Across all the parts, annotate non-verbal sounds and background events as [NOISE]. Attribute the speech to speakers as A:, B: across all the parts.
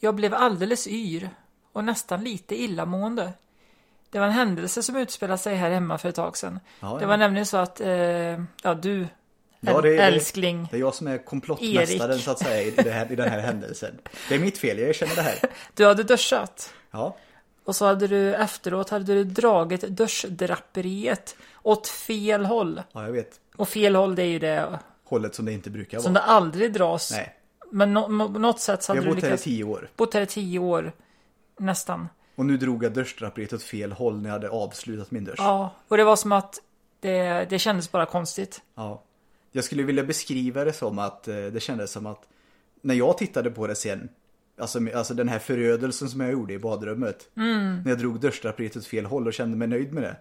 A: Jag blev alldeles yr och nästan lite illamående. Det var en händelse som utspelade sig här hemma för ett tag sedan.
B: Ja,
A: Det
B: ja.
A: var nämligen så att, eh, ja du,
B: Ja, det är-
A: älskling.
B: Det är jag som är komplottmästaren
A: Erik.
B: så att säga i, det här, i den här händelsen. Det är mitt fel, jag erkänner det här. [LAUGHS]
A: Du hade duschat.
B: Ja,
A: Och så hade du efteråt hade du dragit duschdraperiet åt fel håll.
B: ja jag vet.
A: Och fel håll det är ju det
B: Hållet som det inte brukar
A: som
B: vara.
A: det aldrig dras.
B: Nej,
A: Men på något sätt så
B: jag
A: hade
B: har
A: du
B: bott här i
A: lyckats.
B: tio år.
A: Bott här i tio år. Nästan.
B: Och nu drog jag duschdraperiet åt fel håll när jag hade avslutat min dusch.
A: Ja, och det var som att det, det kändes bara konstigt.
B: Ja. Jag skulle vilja beskriva det som att eh, det kändes som att när jag tittade på det sen, alltså, alltså den här förödelsen som jag gjorde i badrummet. När jag drog duschdraperiet åt fel håll och kände mig nöjd med det.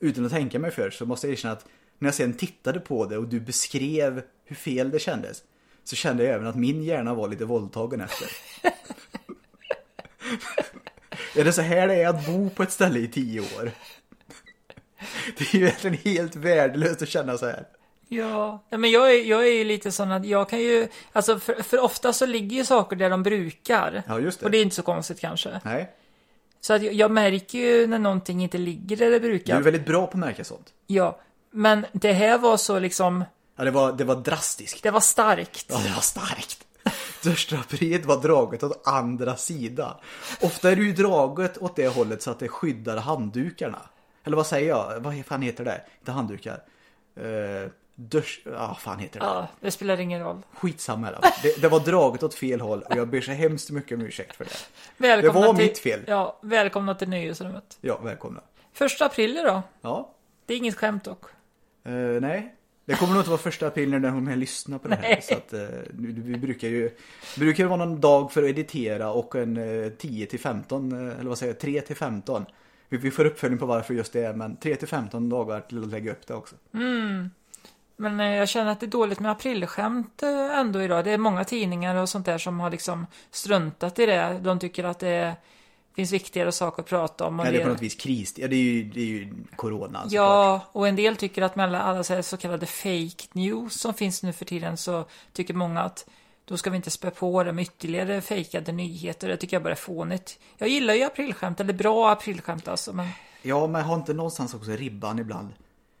B: Utan att tänka mig för så måste jag erkänna att när jag sen tittade på det och du beskrev hur fel det kändes. Så kände jag även att min hjärna var lite våldtagen efter. [LAUGHS] är det så här det är att bo på ett ställe i tio år? [LAUGHS] Det är ju egentligen helt värdelöst att känna så här.
A: Ja, men jag är, jag är ju lite sån att jag kan ju, alltså för, för ofta så ligger ju saker där de brukar.
B: Ja, just det.
A: Och det är inte så konstigt kanske.
B: Nej,
A: Så att jag, jag märker ju när någonting inte ligger där det
B: du
A: brukar.
B: är väldigt bra på att märka sånt.
A: Ja, men det här var så liksom,
B: Ja, det var, det var drastiskt.
A: det var starkt.
B: Ja, det var starkt. Duschdraperiet var draget åt andra sidan. Ofta är det ju draget åt det hållet så att det skyddar handdukarna. Eller vad säger jag? Vad fan heter det? Inte handdukar. Uh, dusch... Ah, fan heter det?
A: Ja, det spelar ingen roll.
B: Skitsamma då. det, det var draget åt fel håll och jag ber så hemskt mycket om ursäkt för det.
A: Välkomna
B: Det var
A: till,
B: mitt fel.
A: Ja, välkomna till nöjesrummet.
B: Ja, välkomna.
A: Första april då?
B: Ja,
A: Det är inget skämt dock.
B: Eh, nej. Det kommer nog inte vara första april när hon här lyssnar på det här.
A: Nej.
B: Så att, eh, vi brukar ju, brukar vara någon dag för att editera och en eh, 10 till 15, eh, eller vad säger jag, 3 till 15. Vi, vi får uppföljning på varför just det är, men 3 till 15 dagar till att lägga upp det också.
A: Men eh, jag känner att det är dåligt med aprilskämt eh, ändå idag. Det är många tidningar och sånt där som har liksom struntat i det. De tycker att det finns viktigare saker att prata om. Och
B: Eller
A: det-
B: på något vis kris, ja det är ju, det är ju corona såklart.
A: Ja, och en del tycker att mellan alla så kallade fake news som finns nu för tiden så tycker många att då ska vi inte spä på det med ytterligare fejkade nyheter. Det tycker jag bara är fånigt. Jag gillar ju aprilskämt, eller bra aprilskämt alltså, men
B: Ja, men har inte någonstans också ribban ibland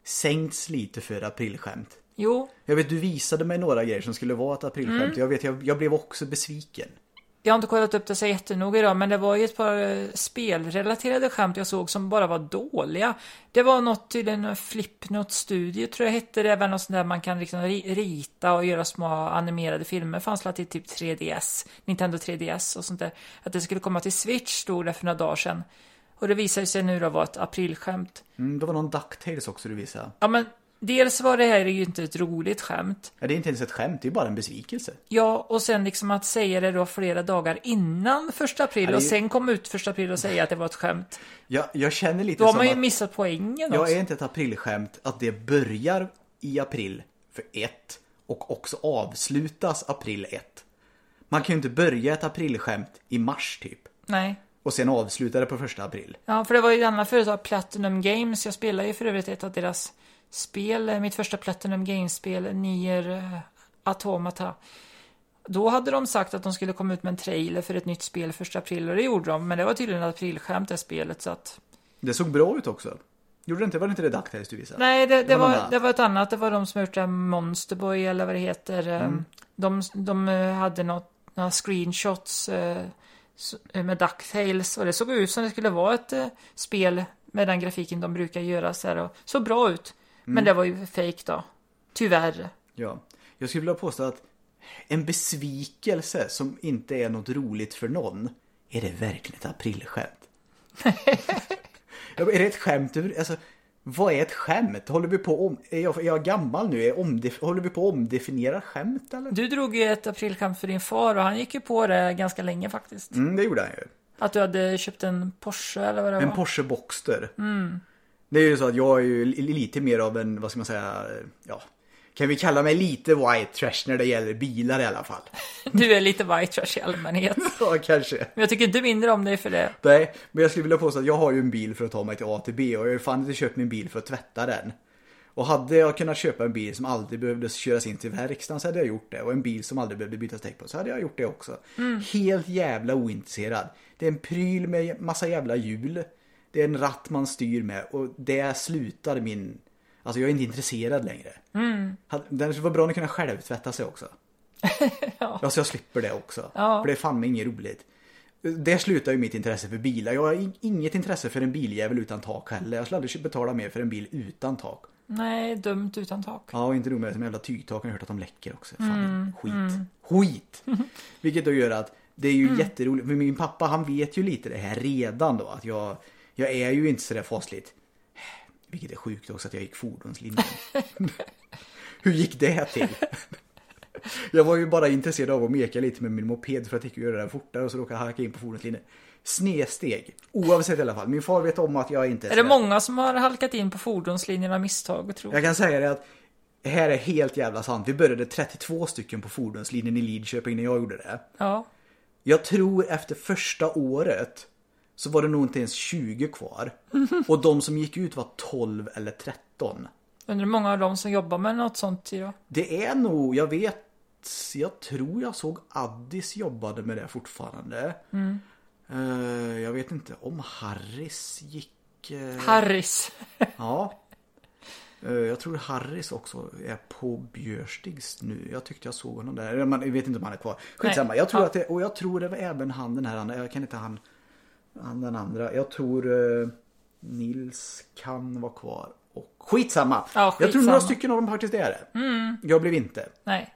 B: sänkts lite för aprilskämt?
A: jo,
B: Jag vet, du visade mig några grejer som skulle vara ett aprilskämt.
A: Mm.
B: Jag vet, jag, jag blev också besviken.
A: jag har inte kollat upp det så jättenoga idag, men det var ju ett par eh, spelrelaterade skämt jag såg som bara var dåliga. Det var något tydligen en Flipnote Studio tror jag hette det, även något sånt där man kan liksom ri- rita och göra små animerade filmer. Fanns det till typ 3DS, Nintendo 3DS och sånt där. Att det skulle komma till Switch stod det för några dagar sedan. Och det visade sig nu då vara ett aprilskämt.
B: Mm, det var någon Ducktails också du visade.
A: Ja men, dels var det här ju inte ett roligt skämt.
B: Ja, det är inte ens ett skämt, det är bara en besvikelse.
A: Ja, och sen liksom att säga det då flera dagar innan första april
B: Ja,
A: och
B: ju-
A: sen kom ut första april och säga att det var ett skämt.
B: Jag, jag känner lite
A: Då har man ju missat poängen
B: jag
A: också.
B: är inte ett aprilskämt att det börjar i april för ett och också avslutas april 1. Man kan ju inte börja ett aprilskämt i mars typ
A: Nej.
B: Och sen avsluta det på första april.
A: Ja, för det var ju denna företag, Platinum Games. Jag spelar ju för övrigt ett av deras spel, eh, mitt första Platinum Games-spel, Nier eh, Automata. Då hade de sagt att de skulle komma ut med en trailer för ett nytt spel första april och det gjorde de. Men det var tydligen aprilskämt det spelet så att...
B: Det såg bra ut också. Gjorde det inte? Var det inte det Ducktails du visade?
A: Nej, det, det,
B: var någon
A: var,
B: annan.
A: det var ett annat. Det var de som gjort det Monsterboy eller vad det heter. eh,
B: Mm.
A: De, de hade något, några screenshots med DuckTales och det såg ut som det skulle vara ett eh, spel med den grafiken de brukar göra så här och såg bra ut.
B: Mm.
A: Men det var ju fake då. Tyvärr.
B: Ja. Jag skulle vilja påstå att en besvikelse som inte är något roligt för någon, är det verkligen ett aprilskämt? [LAUGHS] är det ett skämt. Alltså, vad är ett skämt? Håller vi på om... Är jag, är jag gammal nu? Är omdef... Håller vi på att omdefiniera skämt eller?
A: Du drog ju ett aprilskämt för din far och han gick ju på det ganska länge faktiskt.
B: Mm, det gjorde han ju.
A: Att du hade köpt en Porsche eller vad det
B: En
A: var.
B: Porsche Boxster. Det är ju så att jag är ju li- lite mer av en, vad ska man säga, ja. Kan vi kalla mig lite white trash när det gäller bilar i alla fall? [LAUGHS]
A: Du är lite white trash i allmänhet. [LAUGHS]
B: Ja, kanske.
A: Men jag tycker inte mindre om dig för det.
B: Nej, men jag skulle vilja påstå att jag har ju en bil för att ta mig till A till B och jag har ju fan inte köpt min bil för att tvätta den. Och hade jag kunnat köpa en bil som aldrig behövde köras in till verkstaden så hade jag gjort det. Och en bil som aldrig behövde bytas däck på så hade jag gjort det också. Helt jävla ointresserad. Det är en pryl med massa jävla hjul. Det är en ratt man styr med och det slutar min... Alltså jag är inte intresserad längre. Mm. Det var bra att kunna självtvätta sig också. [LAUGHS] ja. ja, så jag slipper det också.
A: Ja.
B: För det är fan mig inget roligt. Det slutar ju mitt intresse för bilar. Jag har inget intresse för en biljävel utan tak heller. Jag skulle aldrig betala mer för en bil utan tak.
A: Nej, dumt utan tak.
B: Ja, och inte nog med det. Som jävla tygtak har jag hört att de läcker också. Fan, mm, skit. Mm. Skit! [LAUGHS] Vilket då gör att det är ju mm. jätteroligt. För min pappa han vet ju lite det här redan då. Att jag, jag är ju inte sådär fasligt. Vilket är sjukt också att jag gick fordonslinjen. [LAUGHS] Hur gick det till? [LAUGHS] Jag var ju bara intresserad av att meka lite med min moped för att jag göra det fortare och så råkade jag hacka in på fordonslinjen. Snedsteg. Oavsett i alla fall. Min far vet om att jag inte
A: är Är det många som har halkat in på fordonslinjen av misstag? Tror
B: jag kan säga det att det här är helt jävla sant. Vi började 32 stycken på fordonslinjen i Lidköping när jag gjorde det.
A: Ja.
B: Jag tror efter första året så var det nog inte ens 20 kvar. [LAUGHS] Och de som gick ut var 12 eller 13.
A: Undrar hur många av dem som jobbar med något sånt idag?
B: Det är nog, jag vet, jag tror jag såg Addis jobbade med det fortfarande.
A: Mm.
B: Uh, jag vet inte om Harris gick... Uh...
A: Harris? [LAUGHS]
B: ja. Uh, jag tror Harris också är på Björstigs nu. Jag tyckte jag såg honom där. Jag vet inte om han är kvar. Skitsamma. Jag tror ja. att det, och jag tror det var även han den här, jag kan inte han den andra. Jag tror Nils kan vara kvar. Och skitsamma.
A: Ja, skitsamma.
B: Jag tror några stycken av dem faktiskt är det.
A: Mm.
B: Jag blev inte.
A: Nej.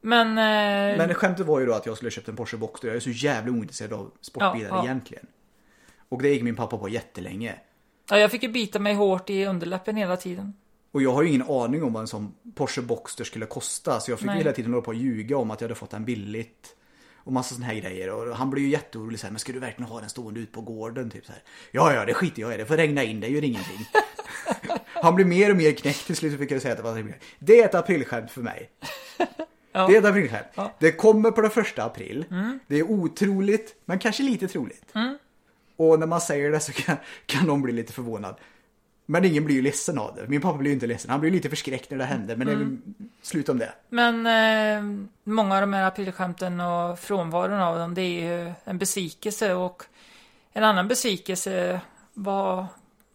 A: Men... Eh...
B: Men skämtet var ju då att jag skulle köpt en Porsche Boxster. Jag är så jävla ointresserad av sportbilar ja, ja. egentligen. Och det gick min pappa på jättelänge.
A: Ja, jag fick ju bita mig hårt i underläppen hela tiden.
B: Och jag har ju ingen aning om vad en sån Porsche Boxster skulle kosta. Så jag fick Nej. hela tiden hålla på att ljuga om att jag hade fått den billigt. Och massa såna här grejer. Och han blev ju jätteorolig såhär, men ska du verkligen ha den stående ut på gården? Typ så här. Ja, ja, det skiter jag i. Det får regna in, det gör ingenting. [LAUGHS] han blev mer och mer knäckt till slut fick jag säga att det var Det är ett aprilskämt för mig. Ja. Det är ett aprilskämt. Ja. Det kommer på den första april.
A: Mm.
B: Det är otroligt, men kanske lite troligt.
A: Mm.
B: Och när man säger det så kan, kan någon bli lite förvånad. Men ingen blir ju ledsen av det. Min pappa blir ju inte ledsen. Han blir lite förskräckt när det händer. Men mm. det är slut om det.
A: Men eh, många av de här aprilskämten och frånvaron av dem, det är ju en besvikelse. Och en annan besvikelse, vad,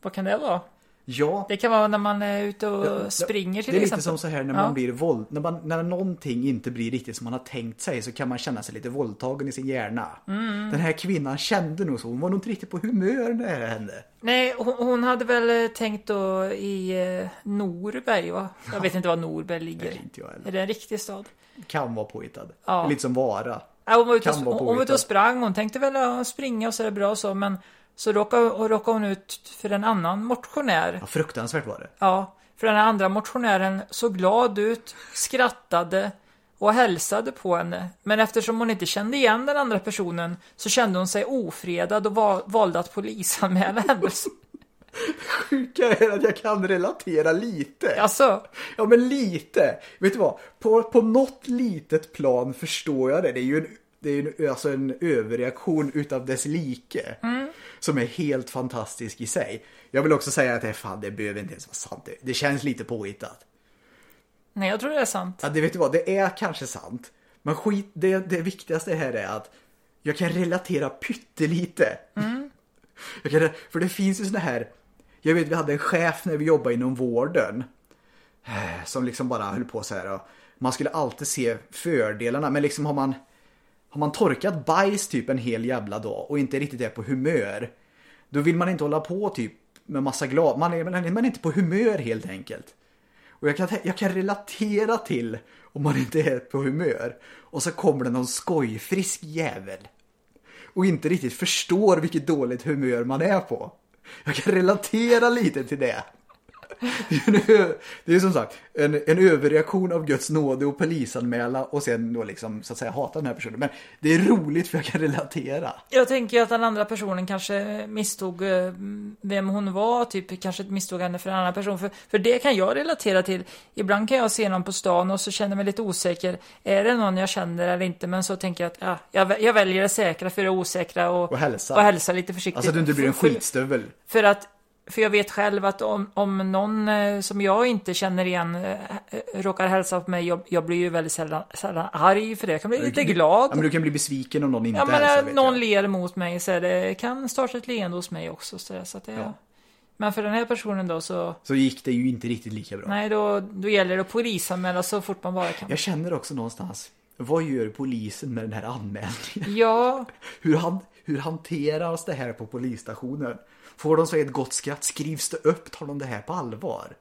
A: vad kan det vara?
B: Ja.
A: Det kan vara när man är ute och ja, springer till exempel.
B: Det är lite som så här när man ja. blir våld, när, man, när någonting inte blir riktigt som man har tänkt sig så kan man känna sig lite våldtagen i sin hjärna.
A: Mm.
B: Den här kvinnan kände nog så, hon var nog inte riktigt på humör när det hände.
A: Nej, hon, hon hade väl tänkt då i eh, Norberg va? Jag vet inte var Norberg ligger.
B: Nej, inte jag heller.
A: Är det en riktig stad?
B: Kan vara påhittad.
A: Ja.
B: Lite som Vara.
A: Ja, hon var ute och, hon, hon var ute och sprang, hon tänkte väl springa och så är det bra så men så råkade, råkade hon ut för en annan motionär.
B: Ja, fruktansvärt var det.
A: Ja, för den andra motionären såg glad ut, skrattade och hälsade på henne. Men eftersom hon inte kände igen den andra personen så kände hon sig ofredad och val, valde att polisanmäla händelsen.
B: Det [LAUGHS] sjuka är att jag kan relatera lite.
A: Alltså?
B: Ja, men lite. Vet du vad? På, på något litet plan förstår jag det. Det är ju en, det är en, alltså en överreaktion utav dess like.
A: Mm
B: som är helt fantastisk i sig. Jag vill också säga att det, fan, det behöver inte ens vara sant. Det, känns lite påhittat.
A: Nej, jag tror det är sant.
B: Ja, det vet du vad, det är kanske sant. Men skit, det, det viktigaste här är att jag kan relatera pyttelite.
A: Mm. [LAUGHS]
B: Jag kan, för det finns ju såna här, jag vet vi hade en chef när vi jobbade inom vården. Eh, som liksom bara höll på så här. Och man skulle alltid se fördelarna, men liksom har man har man torkat bajs typ en hel jävla dag och inte riktigt är på humör. Då vill man inte hålla på typ med massa glad.. Man är, man är inte på humör helt enkelt. Och jag kan, jag kan relatera till om man inte är på humör. Och så kommer det någon skojfrisk jävel. Och inte riktigt förstår vilket dåligt humör man är på. Jag kan relatera lite till det. Det är, som sagt en, en överreaktion av Guds nåde och polisanmäla och sen då liksom så att säga hata den här personen. Men det är roligt för jag kan relatera.
A: Jag tänker att den andra personen kanske misstog eh, vem hon var, typ kanske misstog henne för en annan person. För, för det kan jag relatera till. Ibland kan jag se någon på stan och så känner mig lite osäker. Är det någon jag känner eller inte? Men så tänker jag att ja, jag, jag väljer det säkra för det osäkra och,
B: och hälsa.
A: och hälsa lite försiktigt.
B: Alltså att du inte blir en skitstövel.
A: För, för att För jag vet själv att om, om någon eh, som jag inte känner igen eh, eh, råkar hälsa på mig, jag, jag blir ju väldigt sällan, sällan arg för det. Jag kan bli lite glad.
B: Ja, men du kan bli besviken om någon inte
A: Ja, men
B: hälsar,
A: när någon
B: jag.
A: ler mot mig så det, kan starta ett leende hos mig också. Så, det- så att det,
B: Ja.
A: Men för den här personen då så,
B: Så gick det ju inte riktigt lika bra.
A: nej då, då gäller det att polisanmäla så fort man bara kan.
B: Jag känner också någonstans, vad gör polisen med den här anmälningen?
A: Ja, [LAUGHS]
B: Hur, han, hur hanteras det här på polisstationen? Får de så ett gott skratt? Skrivs det upp? Tar de det här på allvar?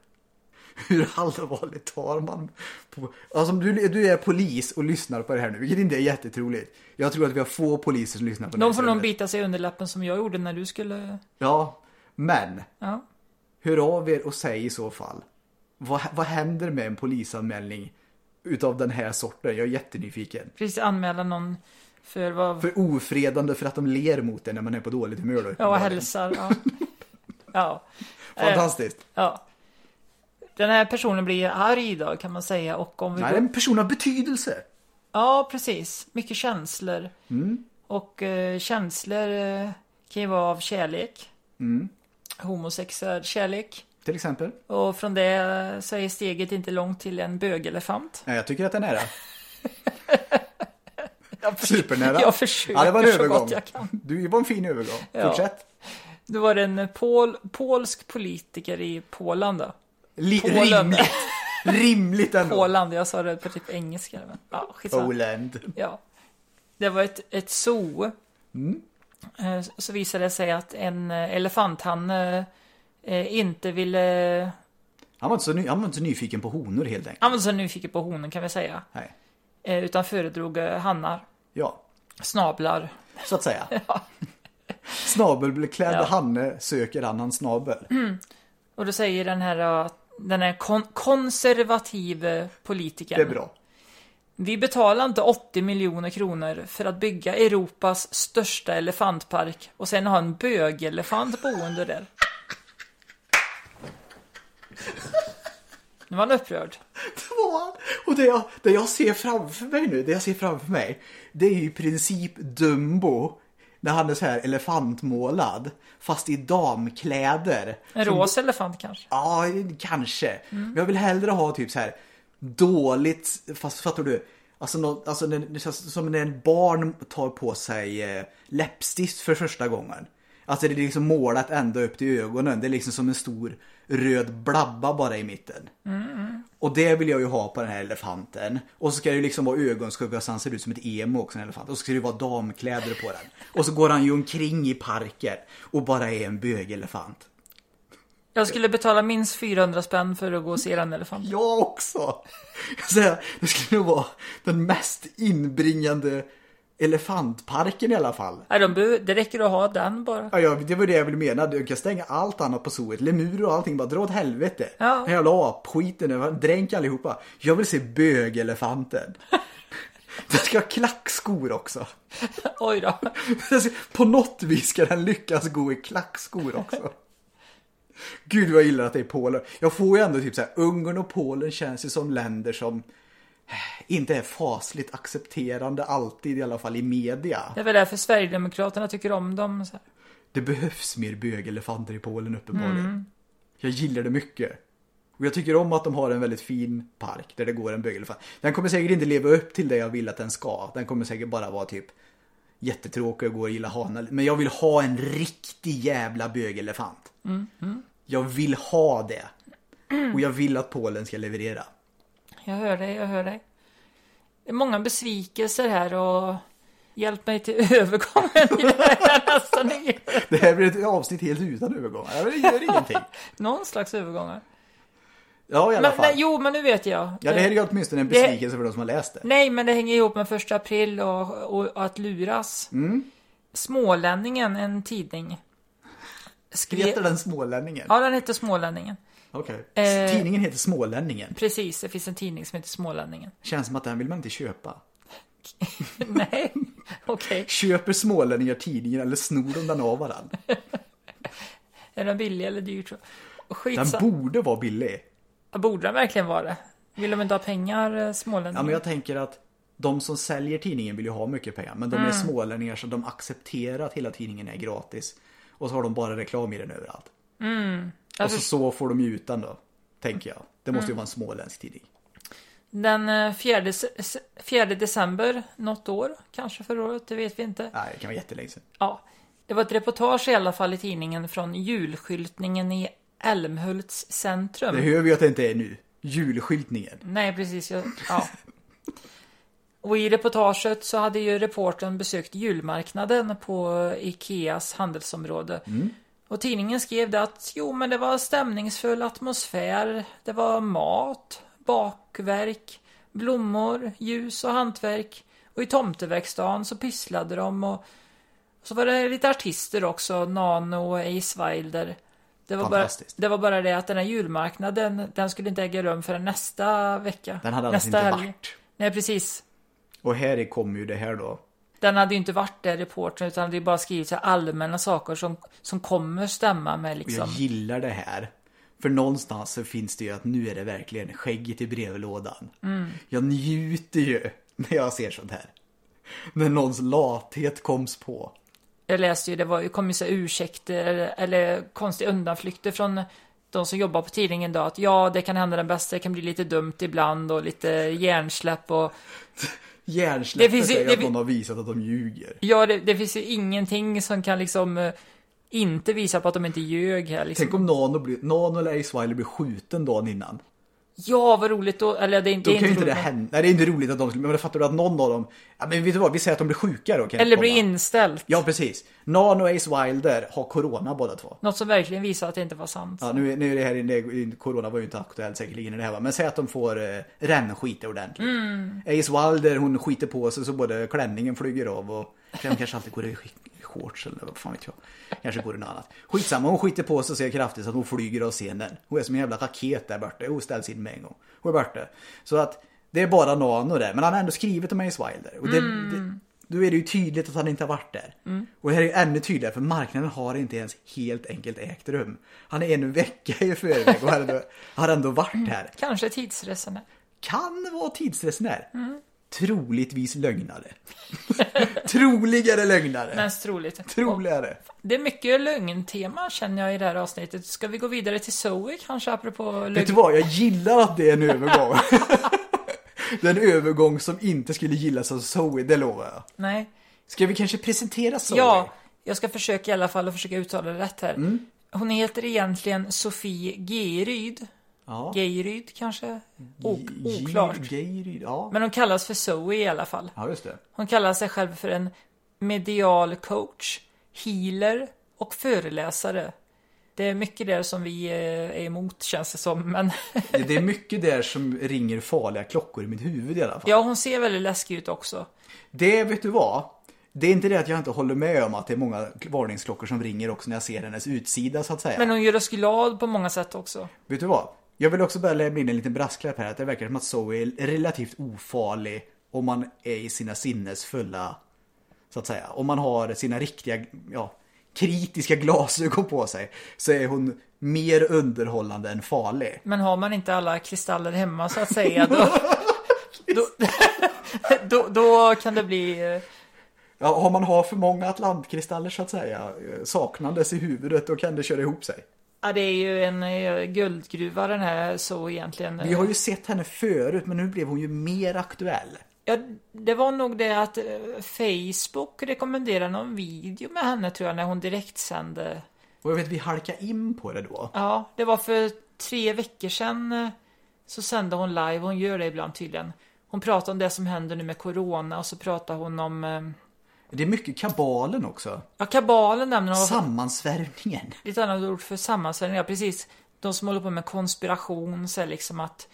B: Hur allvarligt tar man på... Alltså du, du är polis och lyssnar på det här nu, vilket inte är jättetroligt. Jag tror att vi har få poliser som lyssnar på det
A: de
B: här
A: får nog bita sig under läppen som jag gjorde när du skulle,
B: Ja, men
A: ja.
B: hör av er och säg i så fall. Vad, vad händer med en polisanmälning utav den här sorten? Jag är jättenyfiken.
A: Precis anmäla någon för vad,
B: För ofredande för att de ler mot en när man är på dåligt humör då.
A: ja, och hälsar. Ja. [LAUGHS] ja.
B: Fantastiskt.
A: Ja. Den här personen blir arg då kan man säga och om vi
B: Nej, är en person av betydelse.
A: Ja, precis. Mycket känslor. Och eh, känslor eh, kan ju vara av kärlek. Homosexuell kärlek.
B: Till exempel.
A: Och från det eh, så är steget inte långt till en bögelefant.
B: Nej, jag tycker att den är det. [LAUGHS]
A: Jag,
B: Supernära.
A: jag försöker
B: Ja, det var en övergång. Du, det var en fin övergång.
A: Ja.
B: Fortsätt.
A: Det var en pol, polsk politiker i Polen då.
B: Li-
A: Polen.
B: rimligt. rimligt ändå.
A: Poland, jag sa det på typ engelska. Men, ja, skitsamma.
B: Poland.
A: Ja. Det var ett, ett zoo.
B: Mm.
A: Eh, Så visade det sig att en eh, elefanthanne eh, inte ville...
B: Han var, inte så ny, han var inte så nyfiken på honor helt enkelt.
A: Han var så nyfiken på honen kan vi säga.
B: Nej.
A: Eh, Utan föredrog eh, hannar,
B: Ja,
A: snablar.
B: så att säga. [LAUGHS] Snabelklädd
A: Ja.
B: Hanne söker annan snabel.
A: Och då säger den här, eh, den här kon- konservative politikern.
B: Det är bra.
A: Vi betalar inte 80 miljoner kronor för att bygga Europas största elefantpark och sen ha en bögelefant boende där. [LAUGHS] Nu var han upprörd.
B: Det var han. Och det jag, det jag ser framför mig nu, det jag ser framför mig, det är ju i princip Dumbo. När han är så här elefantmålad, fast i damkläder.
A: En
B: Som-
A: rosa elefant kanske.
B: Ja, kanske. Men jag vill hellre ha typ så här dåligt, fast fattar du? Alltså, nå- alltså som när en barn tar på sig eh, läppstift för första gången. Alltså det är liksom målat ända upp till ögonen. Det är liksom som en stor röd blabba bara i mitten. Och det vill jag ju ha på den här elefanten. Och så ska det ju liksom vara ögonskugga så han ser ut som ett emo också, en elefant. Och så ska det vara damkläder på den. Och så går han ju omkring i parker och bara är en bögelefant.
A: Jag skulle betala minst 400 spänn för att gå och se den elefanten.
B: Jag också! Så här, det skulle nog vara den mest inbringande elefantparken i alla fall.
A: Nej, de det räcker att ha den bara.
B: Ja, ja, det var det jag ville mena. Du kan stänga allt annat på zooet. Lemurer och allting. Bara dra åt helvete.
A: Ja.
B: Den jävla apskiten. Dränk allihopa. Jag vill se bögelefanten. [LAUGHS] Den ska ha klackskor också. [LAUGHS]
A: Oj då. [LAUGHS]
B: På något vis ska den lyckas gå i klackskor också. Gud vad jag gillar att det är Polen. Jag får ju ändå typ så här, Ungern och Polen känns ju som länder som inte är fasligt accepterande alltid, i alla fall i media.
A: Det är väl därför Sverigedemokraterna tycker om dem. Så här.
B: Det behövs mer bögelefanter i Polen uppenbarligen. Jag gillar det mycket. Och jag tycker om att de har en väldigt fin park där det går en bögelefant. Den kommer säkert inte leva upp till det jag vill att den ska. Den kommer säkert bara vara typ jättetråkig och gå och gilla hanar. Men jag vill ha en riktig jävla bögelefant. Jag vill ha det. Och jag vill att Polen ska leverera.
A: Jag hör dig, jag hör dig. Det är många besvikelser här och hjälp mig till [LAUGHS] övergången i [LAUGHS] det här nästan
B: Det här blir ett avsnitt helt utan övergångar. Det gör ingenting.
A: Någon slags övergångar.
B: Ja, i alla
A: Men,
B: fall.
A: nej, jo, men nu vet jag.
B: Ja, det här är ju åtminstone en
A: Det-
B: besvikelse för de som har läst det.
A: Nej, men det hänger ihop med första april och, och att luras.
B: Mm.
A: Smålänningen, en tidning. skrev-
B: Heter den Smålänningen?
A: Ja, den heter Smålänningen.
B: Okej.
A: Eh.
B: Tidningen heter Smålänningen.
A: Precis, det finns en tidning som heter Smålänningen.
B: Känns som att den vill man inte köpa. [LAUGHS]
A: Nej, okej.
B: Köper smålänningar tidningen eller snor de den av varandra? [LAUGHS]
A: Är den billig eller dyr? tror jag.
B: Den borde vara billig.
A: Borde den verkligen vara det? Vill de inte ha pengar, eh, Smålänningen?
B: Ja, men jag tänker att de som säljer tidningen vill ju ha mycket pengar. Men de
A: Mm.
B: är smålänningar så de accepterar att hela tidningen är gratis. Och så har de bara reklam i den överallt.
A: Alltså,
B: Och så, så får de ju ut den då. Tänker jag. Det måste ju vara en småländsk tidning.
A: Den eh, 4, 4 december, något år, kanske förra året, det vet vi inte.
B: Nej, det kan vara jättelänge sedan.
A: Ja, det var ett reportage i alla fall i tidningen från julskyltningen i Älmhults centrum.
B: Det hör vi att det inte är nu. Julskyltningen.
A: Nej, precis. Jag, ja. Och i reportaget så hade ju reportern besökt julmarknaden på Ikeas handelsområde. Och tidningen skrev det att jo, men det var stämningsfull atmosfär. Det var mat, bakverk, blommor, ljus och hantverk. Och i tomteverkstan så pysslade de och så var det lite artister också, Nano och Ace Wilder. Det var, bara, det var bara det att den här julmarknaden, den skulle inte äga rum förrän nästa vecka.
B: Den hade alltså
A: nästa
B: inte
A: helg.
B: varit.
A: Nej, precis.
B: Och här kommer ju det här då.
A: Den hade ju inte varit där reportern utan det är bara skrivit så allmänna saker som, som kommer stämma med liksom.
B: jag gillar det här. För någonstans så finns det ju att nu är det verkligen skägget i brevlådan.
A: Mm.
B: Jag njuter ju när jag ser sånt här. När någons lathet koms på.
A: Jag läste ju, det var kom ju så ursäkter eller, eller konstiga undanflykter från de som jobbar på tidningen idag. Att ja, det kan hända den bästa, det kan bli lite dumt ibland och lite hjärnsläpp och [LAUGHS]
B: Är
A: det
B: att någon har visat att de ljuger.
A: ja, det, det finns ju ingenting som kan liksom eh, inte visa på att de inte ljög här liksom.
B: Tänk om Nano, blir, Nano eller Ace Wilder blir skjuten dagen innan.
A: Ja, vad roligt då. Eller det är inte,
B: Då
A: det är
B: kan
A: inte
B: det hända. Nej, det är inte roligt att de skulle... Men fattar du att någon av dem... Ja, men vet du vad? Vi säger att de blir sjuka då.
A: Eller blir inställt.
B: Ja, precis. Nano och Ace Wilder har corona båda två.
A: Något som verkligen visar att det inte var sant.
B: Ja, nu, nu är det här, corona var ju inte aktuellt säkerligen i det här va. Men säg att de får eh, rännskita ordentligt.
A: Mm.
B: Ace Wilder hon skiter på sig så både klänningen flyger av och de kanske alltid går i shorts eller vad fan vet jag. Kanske går i något annat. Skitsamma, hon skiter på sig så kraftigt så att hon flyger av scenen. Hon är som en jävla raket där borta. Hon ställs in med en gång. Hon är borta. Så att det är bara Nano där. Men han har ändå skrivit om Ace Wilder. Och det, det, då är det ju tydligt att han inte har varit där. Och det här är ju ännu tydligare för marknaden har inte ens helt enkelt ägt rum. Han är en vecka i förväg och har ändå, [LAUGHS] har ändå varit här.
A: Kanske tidsresenär.
B: Kan vara tidsresenär. Troligtvis lögnare. [LAUGHS] Troligare lögnare.
A: Mest troligt.
B: Troligare.
A: Det är mycket lögntema känner jag i det här avsnittet. Ska vi gå vidare till Zoe kanske apropå
B: Vet
A: lögn?
B: du vad, jag gillar att det är en övergång. [LAUGHS] det är en övergång som inte skulle gillas av Zoe, det lovar jag.
A: Nej.
B: Ska vi kanske presentera Zoe?
A: Ja, jag ska försöka i alla fall att försöka uttala det rätt här.
B: Mm.
A: Hon heter egentligen Sofie Geiryd.
B: Ja.
A: Geiryd kanske? O- oklart.
B: Geiryd, ja.
A: Men hon kallas för Zoe i alla fall.
B: Ja, just det.
A: Hon kallar sig själv för en medial coach, healer och föreläsare. Det är mycket där som vi eh, är emot känns det som. Men
B: Det är mycket där som ringer farliga klockor i mitt huvud i alla fall.
A: ja, hon ser väldigt läskig ut också.
B: Det, vet du vad? Det är inte det att jag inte håller med om att det är många varningsklockor som ringer också när jag ser hennes utsida så att säga.
A: Men hon gör oss glad på många sätt också.
B: Vet du vad? Jag vill också bara lämna in en liten brasklapp här att det verkar som att Zoe är relativt ofarlig om man är i sina sinnes fulla, så att säga. Om man har sina riktiga, ja, kritiska glasögon på sig så är hon mer underhållande än farlig.
A: Men har man inte alla kristaller hemma så att säga [LAUGHS] då, då, [LAUGHS] då, då kan det bli... eh,
B: Ja, har man har för många atlantkristaller så att säga eh, saknandes i huvudet då kan det köra ihop sig.
A: Ja, det är ju en eh, guldgruva den här så egentligen.
B: Vi har ju sett henne förut men nu blev hon ju mer aktuell.
A: Ja, det var nog det att eh, Facebook rekommenderade någon video med henne tror jag när hon direktsände.
B: Och jag vet vi halkade in på det då.
A: Ja, det var för tre veckor sedan eh, så sände hon live. Hon gör det ibland tydligen. Hon pratar om det som händer nu med Corona och så pratar hon om eh,
B: Det är mycket kabalen också.
A: Ja, kabalen nämner hon.
B: Sammansvärjningen.
A: Lite annat ord för sammansvärjning. Ja, precis. De som håller på med konspiration, så liksom att...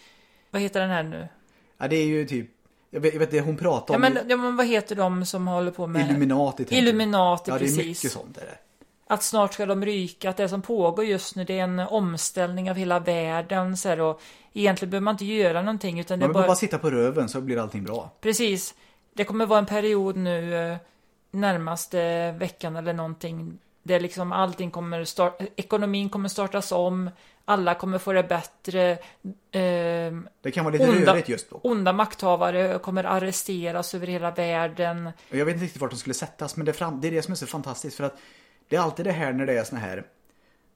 A: Vad heter den här nu?
B: Ja, det är ju typ, jag vet, jag vet det hon pratar
A: Ja
B: om.
A: men, ja, men vad heter de som håller på med...
B: Illuminati. tänker du?
A: Illuminati,
B: Ja, det är
A: precis.
B: mycket sånt är det.
A: Att snart ska de ryka, att det som pågår just nu det är en omställning av hela världen. Så här, och egentligen behöver man inte göra någonting utan det
B: Man
A: är
B: behöver
A: bara...
B: bara sitta på röven så blir allting bra.
A: Precis. Det kommer vara en period nu eh, närmaste veckan eller någonting. Där liksom allting kommer start, ekonomin kommer startas om. Alla kommer få det bättre. Eh,
B: Det kan vara lite
A: onda,
B: rörigt just då.
A: onda makthavare kommer arresteras över hela världen.
B: Och jag vet inte riktigt vart de skulle sättas men det är, fram, det är det som är så fantastiskt för att det är alltid det här när det är såna här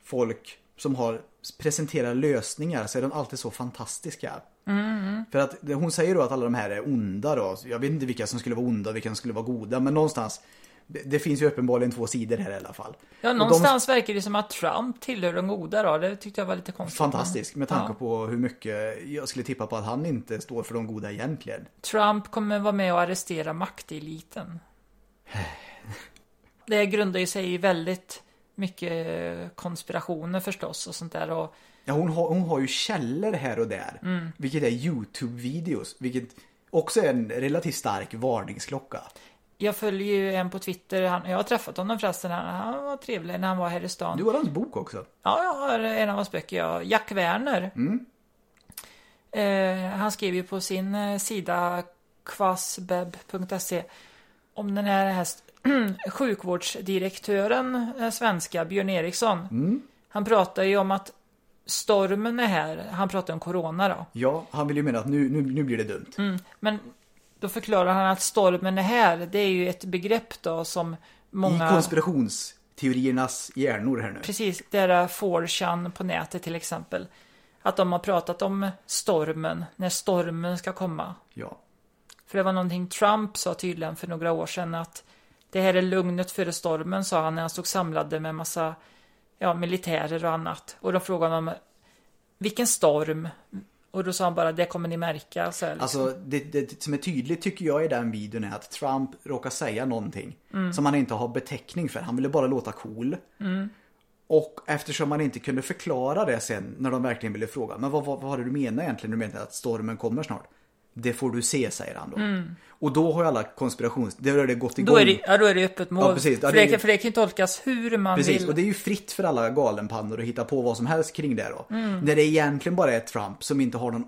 B: folk som har presenterar lösningar så är de alltid så fantastiska.
A: Mm.
B: För att hon säger då att alla de här är onda då. Jag vet inte vilka som skulle vara onda och vilka som skulle vara goda. Men någonstans. Det, det finns ju uppenbarligen två sidor här i alla fall.
A: Ja, någonstans verkar det som att Trump tillhör de goda då. Det tyckte jag var lite
B: De,
A: konstigt.
B: fantastisk med tanke
A: Ja.
B: på hur mycket jag skulle tippa på att han inte står för de goda egentligen.
A: Trump kommer vara med och arrestera makteliten. [LAUGHS] Det grundar ju sig i väldigt mycket konspirationer förstås och sånt där. Och
B: Ja, hon har, hon har ju källor här och där.
A: Mm.
B: Vilket är YouTube-videos. Vilket också är en relativt stark varningsklocka.
A: Jag följer ju en på Twitter. Han, jag har träffat honom förresten. Han, han var trevlig när han var här i stan.
B: Du har hans bok också.
A: Ja, jag har en av hans böcker. Ja. Jack Werner. Eh, han skrev ju på sin eh, sida kvasbeb.se om den här, här [CLEARS THROAT] sjukvårdsdirektören, eh, svenska, Björn Eriksson. Han pratar ju om att stormen är här. Han pratar om corona då.
B: Ja, han vill ju mena att nu, nu, nu blir det dumt.
A: Mm. Men då förklarar han att stormen är här. Det är ju ett begrepp då som många...
B: I konspirationsteoriernas hjärnor här nu.
A: Precis, det är 4chan på nätet till exempel. Att de har pratat om stormen, när stormen ska komma.
B: Ja.
A: För det var någonting Trump sa tydligen för några år sedan att det här är lugnet före stormen, sa han när han stod samlade med massa ja, militärer och annat. Och då frågade de vilken storm? Och då sa han bara det kommer ni märka. Så här, liksom.
B: Alltså det, det som är tydligt tycker jag i den videon är att Trump råkar säga någonting
A: Mm.
B: som han inte har beteckning för. Han ville bara låta cool. Och eftersom man inte kunde förklara det sen när de verkligen ville fråga. Men vad, vad, vad har du menar egentligen? Du menar att stormen kommer snart? Det får du se, säger han då. Och då har ju alla konspirations... Det har det gått igång.
A: Mm. då, är det, ja, då är det öppet mål.
B: Ja, precis. Ja,
A: för,
B: det
A: det,
B: är-
A: för det kan ju tolkas hur man
B: Precis,
A: vill.
B: och det är ju fritt för alla galenpannor att hitta på vad som helst kring det då.
A: Mm.
B: När det egentligen bara är Trump som inte har någon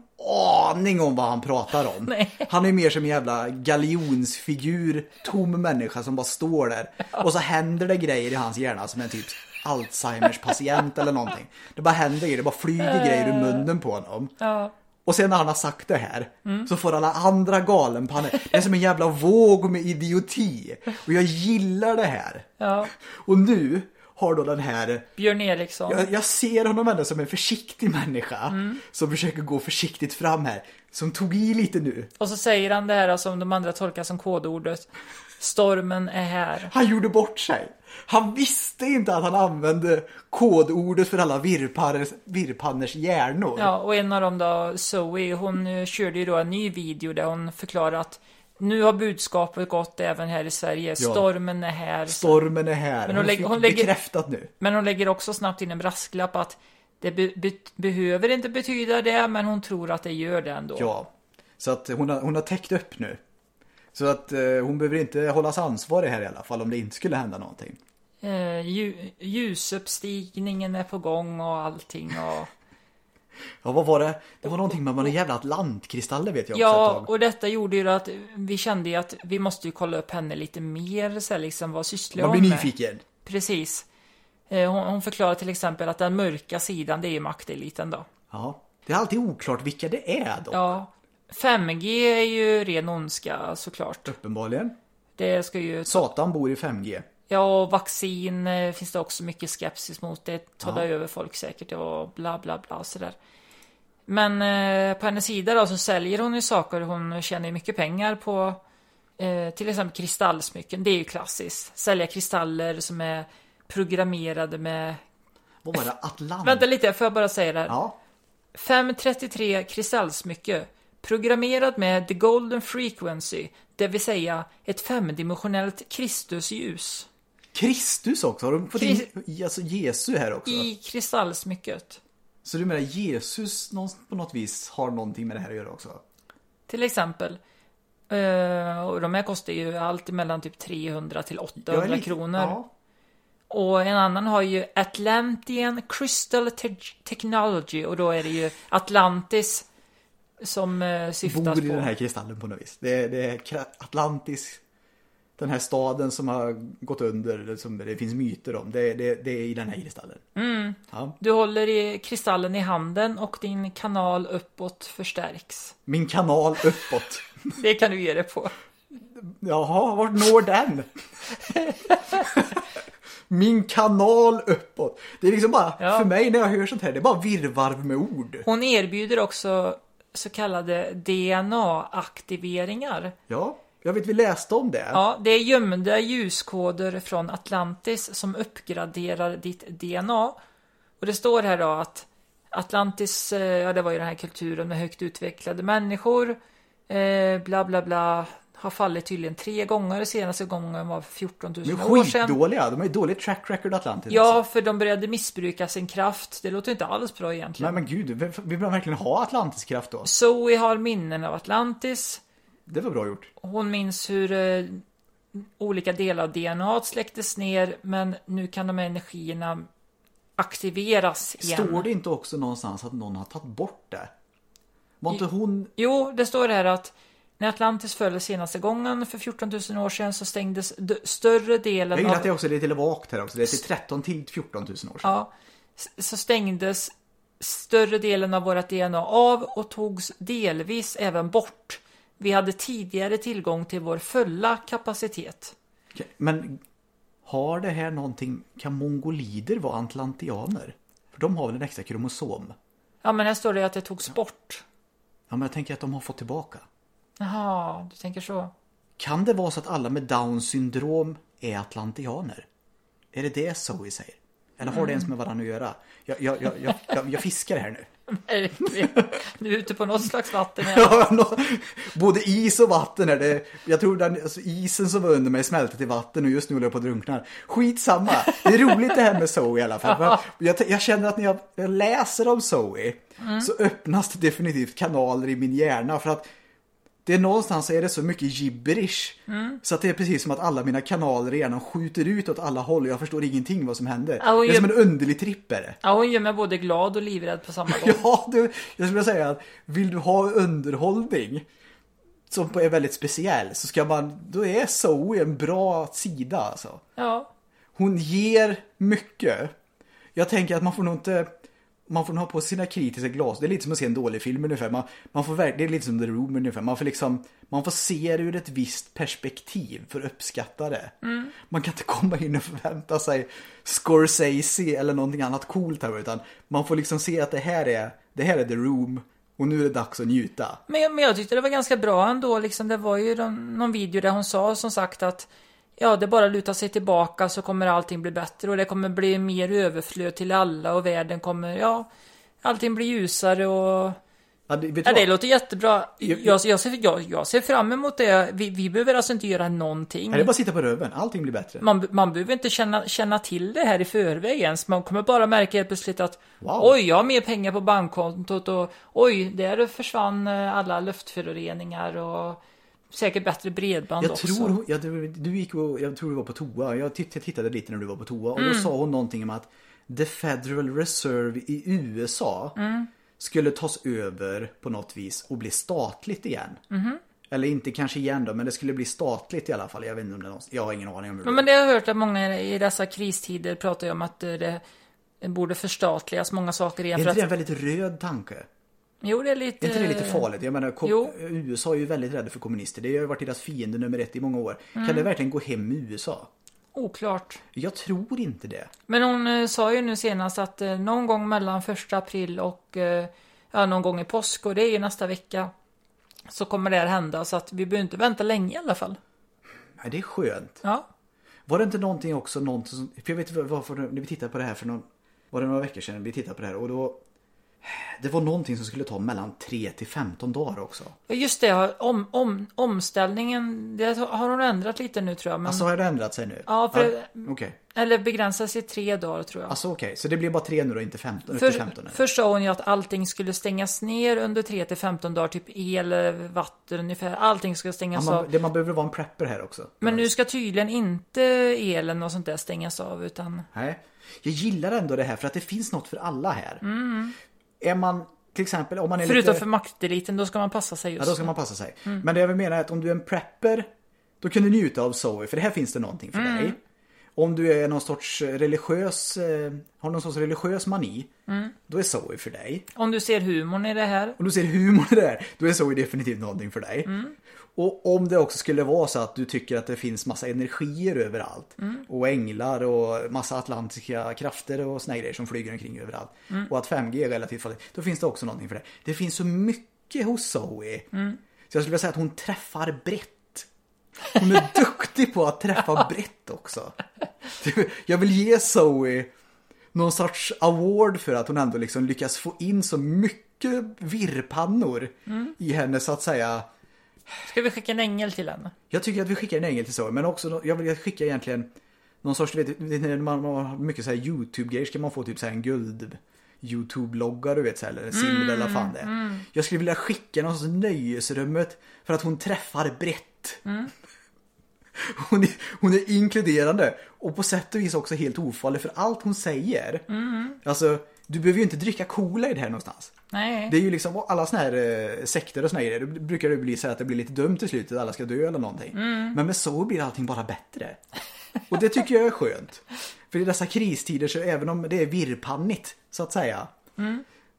B: aning om vad han pratar om. Han är mer som en jävla galjonsfigur, tom människa som bara står där. Och så händer det grejer i hans hjärna som en typ Alzheimers patient eller någonting. Det bara händer grejer, det bara flyger grejer ur munnen på honom.
A: Ja.
B: Och sen när han har sagt det här
A: Mm.
B: så får alla andra galenpannor. Det är som en jävla våg med idioti. Och jag gillar det här.
A: ja.
B: Och nu har då den här
A: Björn Eriksson.
B: jag, jag ser honom ändå som en försiktig människa
A: Mm.
B: som försöker gå försiktigt fram här. Som tog i lite nu.
A: Och så säger han det här som de andra tolkar som kodordet. Stormen är här.
B: Han gjorde bort sig. Han visste inte att han använde kodordet för alla virrpanners, virrpanners hjärnor.
A: Ja, och en av dem då, Zoe, hon körde ju då en ny video där hon förklarar att nu har budskapet gått även här i Sverige. Stormen är här.
B: Stormen är här.
A: Men hon lägger- hon lägger-
B: bekräftat nu.
A: Men hon lägger också snabbt in en brasklapp att det be be behöver inte betyda det, men hon tror att det gör det ändå.
B: Ja. Så att hon har, hon har täckt upp nu. Så att eh, hon behöver inte hållas ansvarig här i alla fall om det inte skulle hända någonting.
A: Eh, lju ljusuppstigningen är på gång och allting. Och...
B: Ja, vad var det? Det var någonting med några jävla atlantkristaller vet jag också
A: Ja, och detta gjorde ju att vi kände ju att vi måste ju kolla upp henne lite mer, så här, liksom vad sysslar
B: Man
A: hon
B: blir
A: med?
B: nyfiken.
A: Precis. Eh, Hon, hon förklarar till exempel att den mörka sidan, det är ju makteliten då.
B: Ja. Det är alltid oklart vilka det är då.
A: Ja. 5G är ju ren ondska såklart.
B: Uppenbarligen.
A: Det ska ju...
B: Satan bor i 5G.
A: Ja, och vaccin eh, finns det också mycket skepsis mot. Det talar
B: Ja.
A: över folk säkert och bla bla bla sådär. Men eh, på hennes sida då så säljer hon ju saker. Hon tjänar ju mycket pengar på eh, till exempel kristallsmycken. Det är ju klassiskt. Sälja kristaller som är programmerade med...
B: Vad var det? Atlant?
A: Vänta lite, får jag bara säga det här?
B: Ja.
A: 533 kristallsmycke. Programmerad med the golden frequency. Det vill säga ett femdimensionellt Kristusljus.
B: Kristus också. Har de fått in alltså Jesus här också?
A: I kristallsmycket.
B: Så du menar Jesus på något vis har någonting med det här att göra också?
A: Till exempel. Eh, och de här kostar ju allt mellan typ 300 till 800
B: Jag är lite-
A: kronor.
B: Ja.
A: Och en annan har ju Atlantean Crystal Te- Technology och då är det ju Atlantis som eh, syftas
B: Bor i
A: på.
B: den här kristallen på något vis. Det är, det är Atlantis. Den här staden som har gått under, som det finns myter om. Det, det, det är i den här kristallen.
A: Mm.
B: Ja.
A: Du håller i kristallen i handen och din kanal uppåt förstärks.
B: Min kanal uppåt. [LAUGHS]
A: Det kan du ge det på.
B: Jaha, vart når den? [LAUGHS] Min kanal uppåt. Det är liksom bara,
A: Ja.
B: för mig när jag hör sånt här, det är bara virrvarv med ord.
A: Hon erbjuder också så kallade DNA-aktiveringar.
B: Ja, jag vet vi läste om det.
A: Ja, det är gömda ljuskoder från Atlantis som uppgraderar ditt DNA. Och det står här då att Atlantis, eh, ja det var ju den här kulturen med högt utvecklade människor. Eh, bla bla bla. Har fallit tydligen tre gånger. Senaste gången var 14 000
B: De är
A: år sedan.
B: skitdåliga, de har ju dåligt track record Atlantis.
A: Ja,
B: alltså.
A: för de började missbruka sin kraft. Det låter inte alls bra egentligen.
B: Nej men gud, vill man verkligen ha Atlantis-kraft då?
A: Zoe har minnen av Atlantis.
B: Det var bra gjort.
A: Hon minns hur eh, olika delar av DNA släcktes ner, men nu kan de här energierna aktiveras igen.
B: Står det inte också någonstans att någon har tagit bort det? Var inte hon...
A: Jo, det står här att när Atlantis föll senaste gången för 14 000 år sedan så stängdes större
B: Jag
A: delen
B: gillar
A: av...
B: att det också är lite vagt här också. Det är till 13 till 14 000 år sedan.
A: Ja, så stängdes större delen av vårt DNA av och togs delvis även bort. Vi hade tidigare tillgång till vår fulla kapacitet.
B: Okej, Men har det här någonting, kan mongolider vara atlantianer? För de har väl en extra kromosom?
A: Ja, men här står det att det togs bort.
B: Ja, men jag tänker att de har fått tillbaka.
A: Jaha, du tänker så.
B: Kan det vara så att alla med Downs syndrom är atlantianer? Är det det Zoe säger? Eller har det ens med varandra att göra? Jag, jag, jag, jag, jag, jag fiskar här nu.
A: Verkligen. Du är ute på något slags vatten. [LAUGHS]
B: Ja, nå- Både is och vatten är det. Jag tror den alltså, isen som var under mig smälte till vatten och just nu håller jag på att drunkna. Skitsamma. Det är roligt det här med Zoe i alla fall. [LAUGHS] Jag, jag känner att när jag, jag läser om Zoe så öppnas det definitivt kanaler i min hjärna för att det är någonstans så är det så mycket gibberish. Så att det är precis som att alla mina kanaler hjärnan skjuter ut åt alla håll och jag förstår ingenting vad som händer.
A: Ja,
B: det är
A: jag-
B: som en underlig tripp är det.
A: Ja, hon gör mig både glad och livrädd på samma [LAUGHS] gång.
B: Ja, du, jag skulle säga att vill du ha underhållning som är väldigt speciell så ska man, då är Zoe en bra sida alltså.
A: Ja.
B: Hon ger mycket. Jag tänker att man får nog inte, man får ha på sina kritiska glas. Det är lite som att se en dålig film ungefär. Man, man får det är lite som The Room ungefär. Man får liksom, man får se det ur ett visst perspektiv för att uppskatta det. Man kan inte komma in och förvänta sig Scorsese eller någonting annat coolt här utan man får liksom se att det här är, det här är The Room och nu är det dags att njuta.
A: Men, jag- men jag tyckte det var ganska bra ändå. Liksom, det var ju någon, någon video där hon sa som sagt att ja, det bara lutar sig tillbaka så kommer allting bli bättre och det kommer bli mer överflöd till alla och världen kommer, ja, allting blir ljusare och
B: Ja, det,
A: Ja, det låter jättebra.
B: Jag-
A: Jag, jag, ser, jag, jag ser fram emot det. Vi, vi behöver alltså inte göra någonting.
B: Nej, det är bara att sitta på röven, allting blir bättre.
A: Man, man behöver inte känna, känna till det här i förväg ens. Man kommer bara märka helt plötsligt att
B: Wow.
A: oj, jag har mer pengar på bankkontot och oj, där försvann eh, alla luftföroreningar och säkert bättre bredband
B: Jag
A: också.
B: tror, hon- ja, du, gick och, jag tror du var på toa. Jag titt- jag tittade lite när du var på toa och
A: Mm.
B: då sa hon någonting om att The Federal Reserve i USA
A: Mm.
B: skulle tas över på något vis och bli statligt igen.
A: Mm-hmm.
B: Eller inte kanske igen då, men det skulle bli statligt i alla fall. Jag vet inte om det någonstans. Jag har ingen aning om hur det
A: men det har jag hört att många i dessa kristider pratar ju om att det, borde förstatligas många saker igen.
B: Är inte
A: att,
B: det en väldigt röd tanke?
A: Jo, det är lite...
B: Är inte det lite farligt? Jag menar, kom. USA är ju väldigt rädda för kommunister. Det har ju varit deras fiende nummer ett i många år.
A: Mm.
B: Kan det verkligen gå hem med USA?
A: Oklart.
B: Jag tror inte det.
A: Men hon eh, sa ju nu senast att eh, någon gång mellan första april och eh, ja, någon gång i påsk och det är ju nästa vecka. Så kommer det här hända så att vi behöver inte vänta länge i alla fall.
B: Nej, det är skönt.
A: Ja.
B: Var det inte någonting också, någonting som, för jag vet varför, när vi tittade på det här för någon, var det några veckor sedan vi tittade på det här och då det var någonting som skulle ta mellan 3 till 15 dagar också.
A: Just det, om, om, omställningen, det har hon ändrat lite nu tror jag. Men,
B: Alltså har det ändrat sig nu?
A: Ja, för-
B: Okej.
A: Eller begränsas till tre dagar tror jag.
B: Alltså okej, så det blir bara 3 nu då, inte 15? Upp till
A: För,
B: 15 nu.
A: först sa hon ju att allting skulle stängas ner under 3 till 15 dagar, typ el, vatten ungefär. Allting
B: Ja,
A: stängas
B: man,
A: av.
B: det, man behöver vara en prepper här också.
A: Men nu ska tydligen inte elen och sånt där stängas av utan
B: Nej. Jag gillar ändå det här för att det finns något för alla här. Är man till exempel om man är
A: Mm. Förutom
B: lite...
A: för makteliten, då ska man passa sig
B: Ja,
A: just
B: då ska man passa sig. Men det jag vill mena är att om du är en prepper, då kan du njuta av Zoe, för det här finns det någonting för
A: Mm.
B: dig. Om du är någon sorts religiös, eh, har någon sorts religiös mani, då är Zoe för dig.
A: Om du ser humorn i det här.
B: Om du ser humor i det här, då är Zoe definitivt någonting för dig. Och om det också skulle vara så att du tycker att det finns massa energier överallt. Och änglar och massa atlantiska krafter och såna grejer som flyger omkring överallt. Och att 5G är relativt farligt. Då finns det också någonting för dig. Det finns så mycket hos Zoe. Så jag skulle vilja säga att hon träffar brett. Hon är [LAUGHS] duktig på att träffa brett också. Jag vill ge Zoe någon sorts award för att hon ändå liksom lyckas få in så mycket virrpannor i henne så att säga.
A: Ska vi skicka en ängel till henne?
B: Jag tycker att vi skickar en ängel till Zoe men också jag vill skicka egentligen någon sorts, vet, du när man har mycket så här YouTube-grejer ska man få typ så här en guld YouTube-logga du vet så här, eller silver eller vad fan det är. Jag skulle vilja skicka någon sorts nöjesrummet för att hon träffar brett. [LAUGHS] Hon är, hon är inkluderande och på sätt och vis också helt ofarlig för allt hon säger. Alltså, du behöver ju inte dricka cola i det här någonstans.
A: Nej.
B: Det är ju liksom alla såna här eh, sekter och såna här grejer. Då brukar det bli så att det blir lite dumt till slut att alla ska dö eller någonting. Men med så blir allting bara bättre. Och det tycker jag är skönt. För i dessa kristider så även om det är virrpannigt så att säga.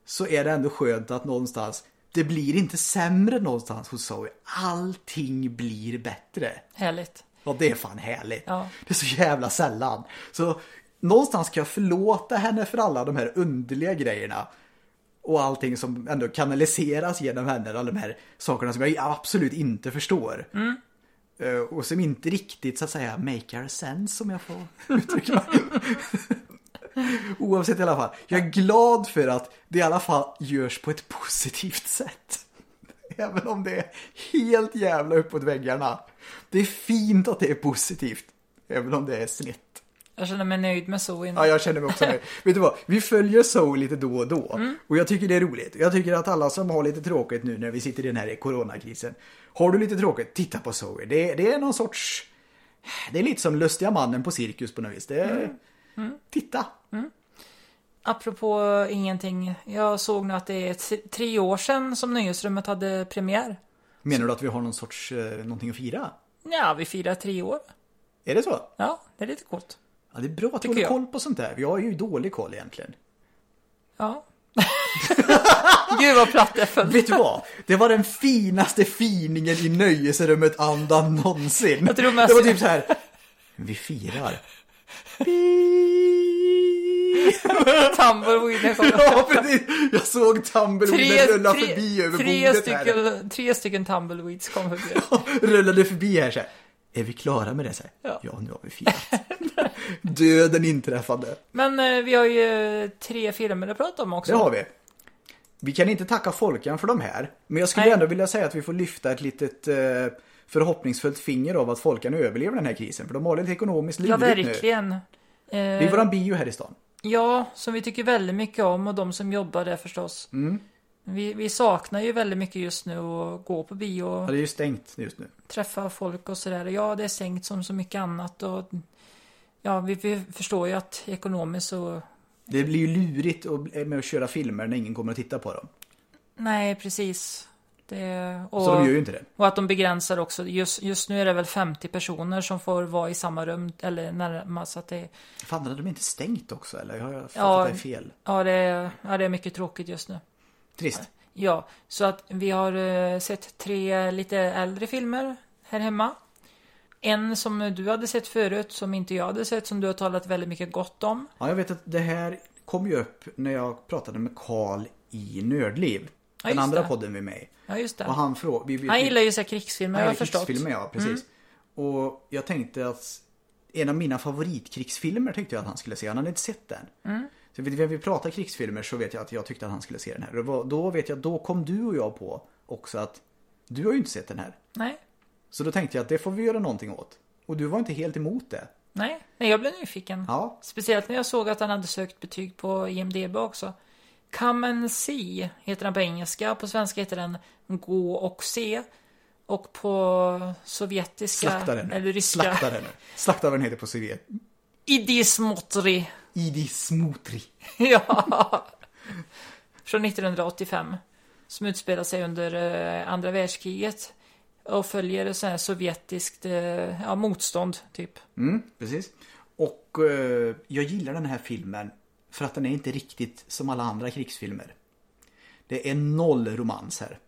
B: Så är det ändå skönt att någonstans det blir inte sämre någonstans hos Zoe. Allting blir bättre.
A: Härligt.
B: Ja, det är fan härligt.
A: Ja.
B: Det är så jävla sällan. Så någonstans kan jag förlåta henne för alla de här underliga grejerna. Och allting som ändå kanaliseras genom henne. Alla de här sakerna som jag absolut inte förstår. Eh, Och som inte riktigt så att säga make sense om jag får [LAUGHS] uttrycka mig. Oavsett i alla fall. Jag är glad för att det i alla fall görs på ett positivt sätt. Även om det är helt jävla uppåt väggarna. Det är fint att det är positivt. Även om det är snett.
A: Jag känner mig nöjd med Zoe.
B: Ja, jag känner mig också nöjd. [LAUGHS] Vet du vad? Vi följer Zoe lite då och då. Och jag tycker det är roligt. Jag tycker att alla som har lite tråkigt nu när vi sitter i den här coronakrisen. Har du lite tråkigt, titta på Zoe. Det, det är någon sorts... Det är lite som lustiga mannen på cirkus på något vis. Det är... Titta!
A: Apropå ingenting. Jag såg nu att det är tre år sedan som Nöjesrummet hade premiär.
B: Menar du att vi har någon sorts... Eh, någonting att fira?
A: Ja, vi firar tre år.
B: Är det så?
A: Ja, det är lite coolt.
B: Ja, det är bra att du håller
A: jag.
B: koll på sånt där. Jag har ju dålig koll egentligen.
A: Ja. [LAUGHS] Gud vad platt det föll.
B: Vet du vad? Det var den finaste finingen i nöjesrummet andan någonsin.
A: Jag tror mest-
B: Det var typ så här. Vi firar. [LAUGHS]
A: Tumbleweeden kom.
B: Ja, precis. Jag såg tumbleweeden rulla förbi över
A: tre
B: bordet här.
A: stycken, tre stycken tumbleweeds kom förbi. [LAUGHS]
B: Rullade förbi här så här. Är vi klara med det? Så här?
A: Ja.
B: ja, nu har vi firat. [LAUGHS] Döden inträffade.
A: Men eh, vi har ju eh, tre filmer att prata om också.
B: Det har vi. Vi kan inte tacka folkan för de här. Men jag skulle
A: Nej.
B: ändå vilja säga att vi får lyfta ett litet eh, förhoppningsfullt finger av att folkan överlever den här krisen. För de har lite ekonomiskt
A: Ja,
B: lurigt nu.
A: verkligen.
B: Det är
A: Eh,
B: våran bio här i stan.
A: ja, som vi tycker väldigt mycket om och de som jobbar där förstås.
B: Mm.
A: Vi, vi saknar ju väldigt mycket just nu att gå på bio
B: Ja, det är ju stängt just nu.
A: träffa folk och sådär. Ja, det är sänkt som så mycket annat och ja, vi, vi förstår ju att ekonomiskt så
B: Det blir ju lurigt att- med att köra filmer när ingen kommer att titta på dem.
A: Nej, precis. Det, och,
B: Så de gör ju inte det.
A: och att de begränsar också. Just, just nu är det väl 50 personer som får vara i samma rum eller närmast. Så att det,
B: Fan, hade de inte stängt också eller? Har jag fattat
A: Ja.
B: det fel?
A: ja, det, är- ja, det är mycket tråkigt just nu.
B: Trist.
A: Ja, så att vi har eh, sett tre lite äldre filmer här hemma. En som du hade sett förut, som inte jag hade sett, som du har talat väldigt mycket gott om.
B: Ja, jag vet att det här kom ju upp när jag pratade med Karl i Nördliv.
A: Ja,
B: den andra
A: det.
B: podden vi är med i.
A: Ja, just det.
B: Och han frågade... Vi, vi,
A: Han gillar ju så krigsfilmer, jag har förstått.
B: krigsfilmer, ja. Precis. Och jag tänkte att en av mina favoritkrigsfilmer tyckte jag att han skulle se. Han hade inte sett den. Så när vi pratar krigsfilmer så vet jag att jag tyckte att han skulle se den här. Och då- vet jag, då kom du och jag på också att du har ju inte sett den här.
A: Nej,
B: Så då tänkte jag att det får vi göra någonting åt. Och du var inte helt emot det.
A: nej, nej, jag blev nyfiken.
B: Ja,
A: Speciellt när jag såg att han hade sökt betyg på IMDB också. Come and see heter den på engelska. På svenska heter den Gå och se. Och på sovjetiska,
B: slakta den.
A: eller ryska,
B: Slakta den. Slakta vad den heter på Sovjet.
A: Idi smotri.
B: Idi Smotri. [LAUGHS]
A: ja. Från 1985. Som utspelar sig under eh, andra världskriget. Och följer så här sovjetiskt eh, ja, motstånd, typ.
B: Mm, precis. Och eh, jag gillar den här filmen för att den är inte riktigt som alla andra krigsfilmer. Det är noll romans här.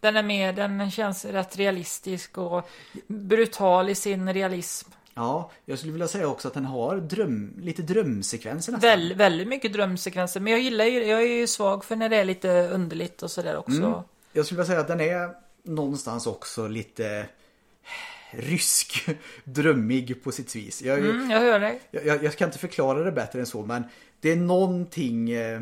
A: Den är med, den känns rätt realistisk och brutal i sin realism.
B: Ja, jag skulle vilja säga också att den har dröm, lite drömsekvenser nästan.
A: Väl, väldigt mycket drömsekvenser. Men jag gillar ju, jag är ju svag för när det är lite underligt och sådär också.
B: Jag skulle vilja säga att den är någonstans också lite rysk, [LAUGHS] drömmig på sitt vis. Jag,
A: Mm, jag hör dig.
B: jag, jag, jag kan inte förklara det bättre än så men det är någonting eh,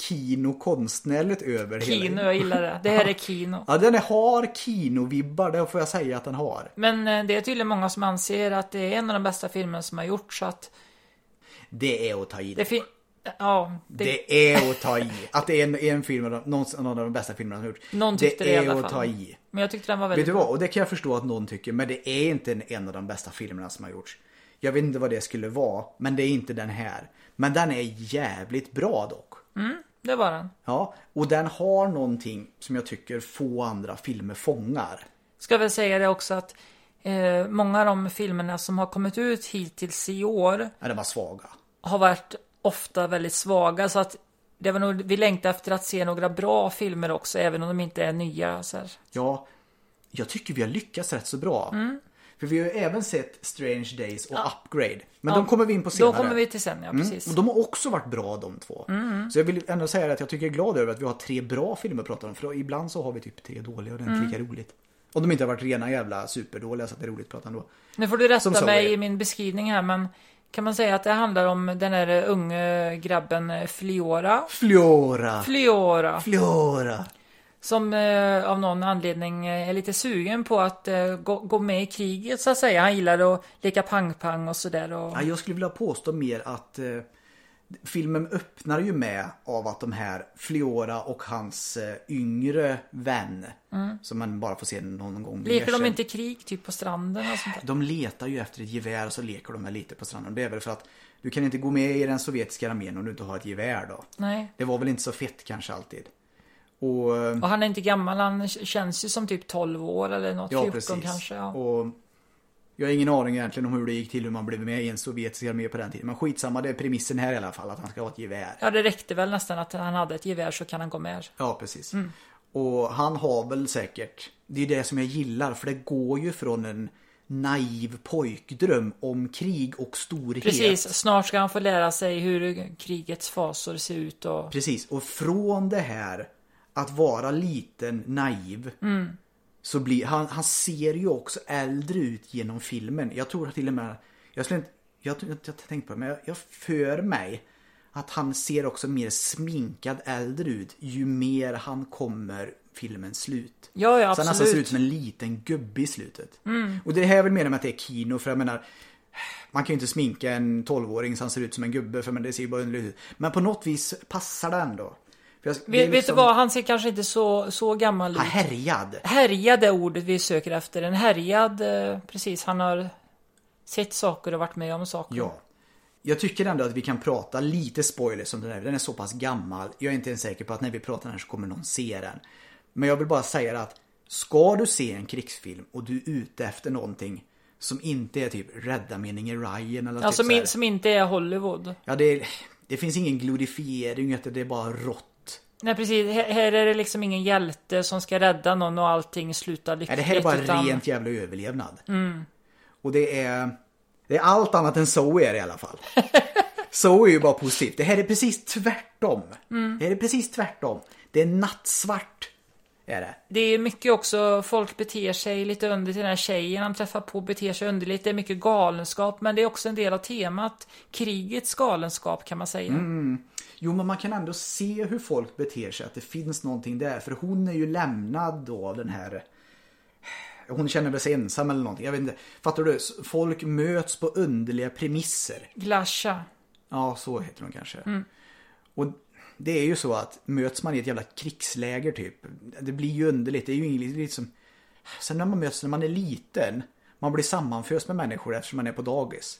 B: kino konstnärligt över
A: Kino,
B: hela.
A: jag gillar det. Det här är [LAUGHS] kino.
B: Ja, den är, har kinovibbar, det får jag säga att den har.
A: Men eh, det är tydligen många som anser att det är en av de bästa filmerna som har gjorts. Så att
B: Det är att ta i.
A: det fin- Ja, det,
B: Det är att ta i. Att det är en, en film, någon, någon av de bästa filmerna som har gjorts.
A: Någon
B: det
A: tyckte det i
B: är
A: alla
B: att
A: fall.
B: ta i.
A: Men jag tyckte den var
B: Vet
A: väldigt
B: du
A: bra.
B: vad? Och det kan jag förstå att någon tycker, men det är inte en, en av de bästa filmerna som har gjorts. Jag vet inte vad det skulle vara, men det är inte den här. Men den är jävligt bra dock.
A: Det var den.
B: Ja, och den har någonting som jag tycker få andra filmer fångar.
A: Ska väl säga det också att eh, många av de filmerna som har kommit ut hittills i år
B: Ja, den var svaga.
A: har varit ofta väldigt svaga. Så att det var nog, vi längtar efter att se några bra filmer också, även om de inte är nya. Så här.
B: Ja, jag tycker vi har lyckats rätt så bra. För vi har ju även sett Strange Days och Upgrade. Men de kommer vi in på senare.
A: Då kommer vi till sen, ja
B: Mm,
A: precis.
B: Och de har också varit bra de två. Så jag vill ändå säga att jag tycker jag är glad över att vi har tre bra filmer att prata om. För ibland så har vi typ tre dåliga och det är inte lika roligt. Om de inte har varit rena jävla superdåliga så att det är roligt att prata ändå.
A: Nu får du rätta mig i min beskrivning här, men kan man säga att det handlar om den här unge grabben eh, Fliora?
B: Flora!
A: Fliora. Som eh, av någon anledning eh, är lite sugen på att eh, gå, gå med i kriget så att säga. Han gillar att leka pang-pang och sådär. Och...
B: Ja, jag skulle vilja påstå mer att eh, filmen öppnar ju med av att de här Fliora och hans eh, yngre vän som man bara får se någon gång
A: Leker de inte krig typ på stranden och sånt där?
B: De letar ju efter ett gevär och så leker de lite på stranden. Det är väl för att du kan inte gå med i den sovjetiska armén om du inte har ett gevär då.
A: Nej.
B: Det var väl inte så fett kanske alltid. Och eh,
A: Och han är inte gammal, han känns ju som typ 12 år eller något,
B: ja,
A: 14
B: precis.
A: kanske. Ja.
B: Och jag har ingen aning egentligen om hur det gick till hur man blev med i en sovjetisk armé på den tiden. Men skitsamma, det är premissen här i alla fall att han ska ha ett gevär.
A: ja, det räckte väl nästan att han hade ett gevär så kan han gå med.
B: Ja, precis.
A: Mm.
B: Och han har väl säkert, det är det som jag gillar för det går ju från en naiv pojkdröm om krig och storhet.
A: Precis, snart ska han få lära sig hur krigets fasor ser ut och...
B: Precis, och från det här att vara liten, naiv.
A: Mm.
B: Så blir, han, han ser ju också äldre ut genom filmen. Jag tror till och med, jag skulle inte, jag, jag, jag tänkte på det, men jag, jag för mig att han ser också mer sminkad äldre ut ju mer han kommer filmens slut.
A: Ja, ja,
B: Så han nästan ser ut
A: absolut.
B: som en liten gubbe i slutet. Och det här är väl menar med att det är kino, för jag menar man kan ju inte sminka en 12-åring så han ser ut som en gubbe för men det ser ju bara underligt ut. Men på något vis passar det ändå. Jag, det är
A: Vet, vet du
B: liksom-
A: vad, han ser kanske inte så, så gammal ut.
B: Härjad.
A: Härjad är ordet vi söker efter. En härjad, eh, precis, han har sett saker och varit med om saker.
B: Ja. Jag tycker ändå att vi kan prata lite spoilers om den här. Den är så pass gammal. Jag är inte ens säker på att när vi pratar den så kommer någon se den. Men jag vill bara säga att ska du se en krigsfilm och du är ute efter någonting som inte är typ rädda meningen Ryan eller
A: Ja,
B: typ
A: som, in, som inte är Hollywood.
B: Ja, det, det finns ingen glorifiering det är bara rått.
A: Nej precis, här, är det liksom ingen hjälte som ska rädda någon och allting slutar
B: Nej,
A: lyckligt.
B: det här är bara
A: utan-
B: rent jävla överlevnad. Och det är, det är allt annat än så är det i alla fall. [LAUGHS] så är ju bara positivt. Det här är precis tvärtom. Det här är precis tvärtom. Det är nattsvart. Är det.
A: Det är mycket också, folk beter sig lite underligt. Den här tjejen han träffar på beter sig underligt. Det är mycket galenskap, men det är också en del av temat. Krigets galenskap kan man säga.
B: Jo, men man kan ändå se hur folk beter sig. Att det finns någonting där. För hon är ju lämnad då av den här... Hon känner väl sig ensam eller någonting. Jag vet inte. Fattar du? Folk möts på underliga premisser.
A: Glasha.
B: Ja, så heter de kanske. Och det är ju så att möts man i ett jävla krigsläger typ. Det blir ju underligt. Det är ju inget liksom... Sen när man möts när man är liten. Man blir sammanföst med människor eftersom man är på dagis.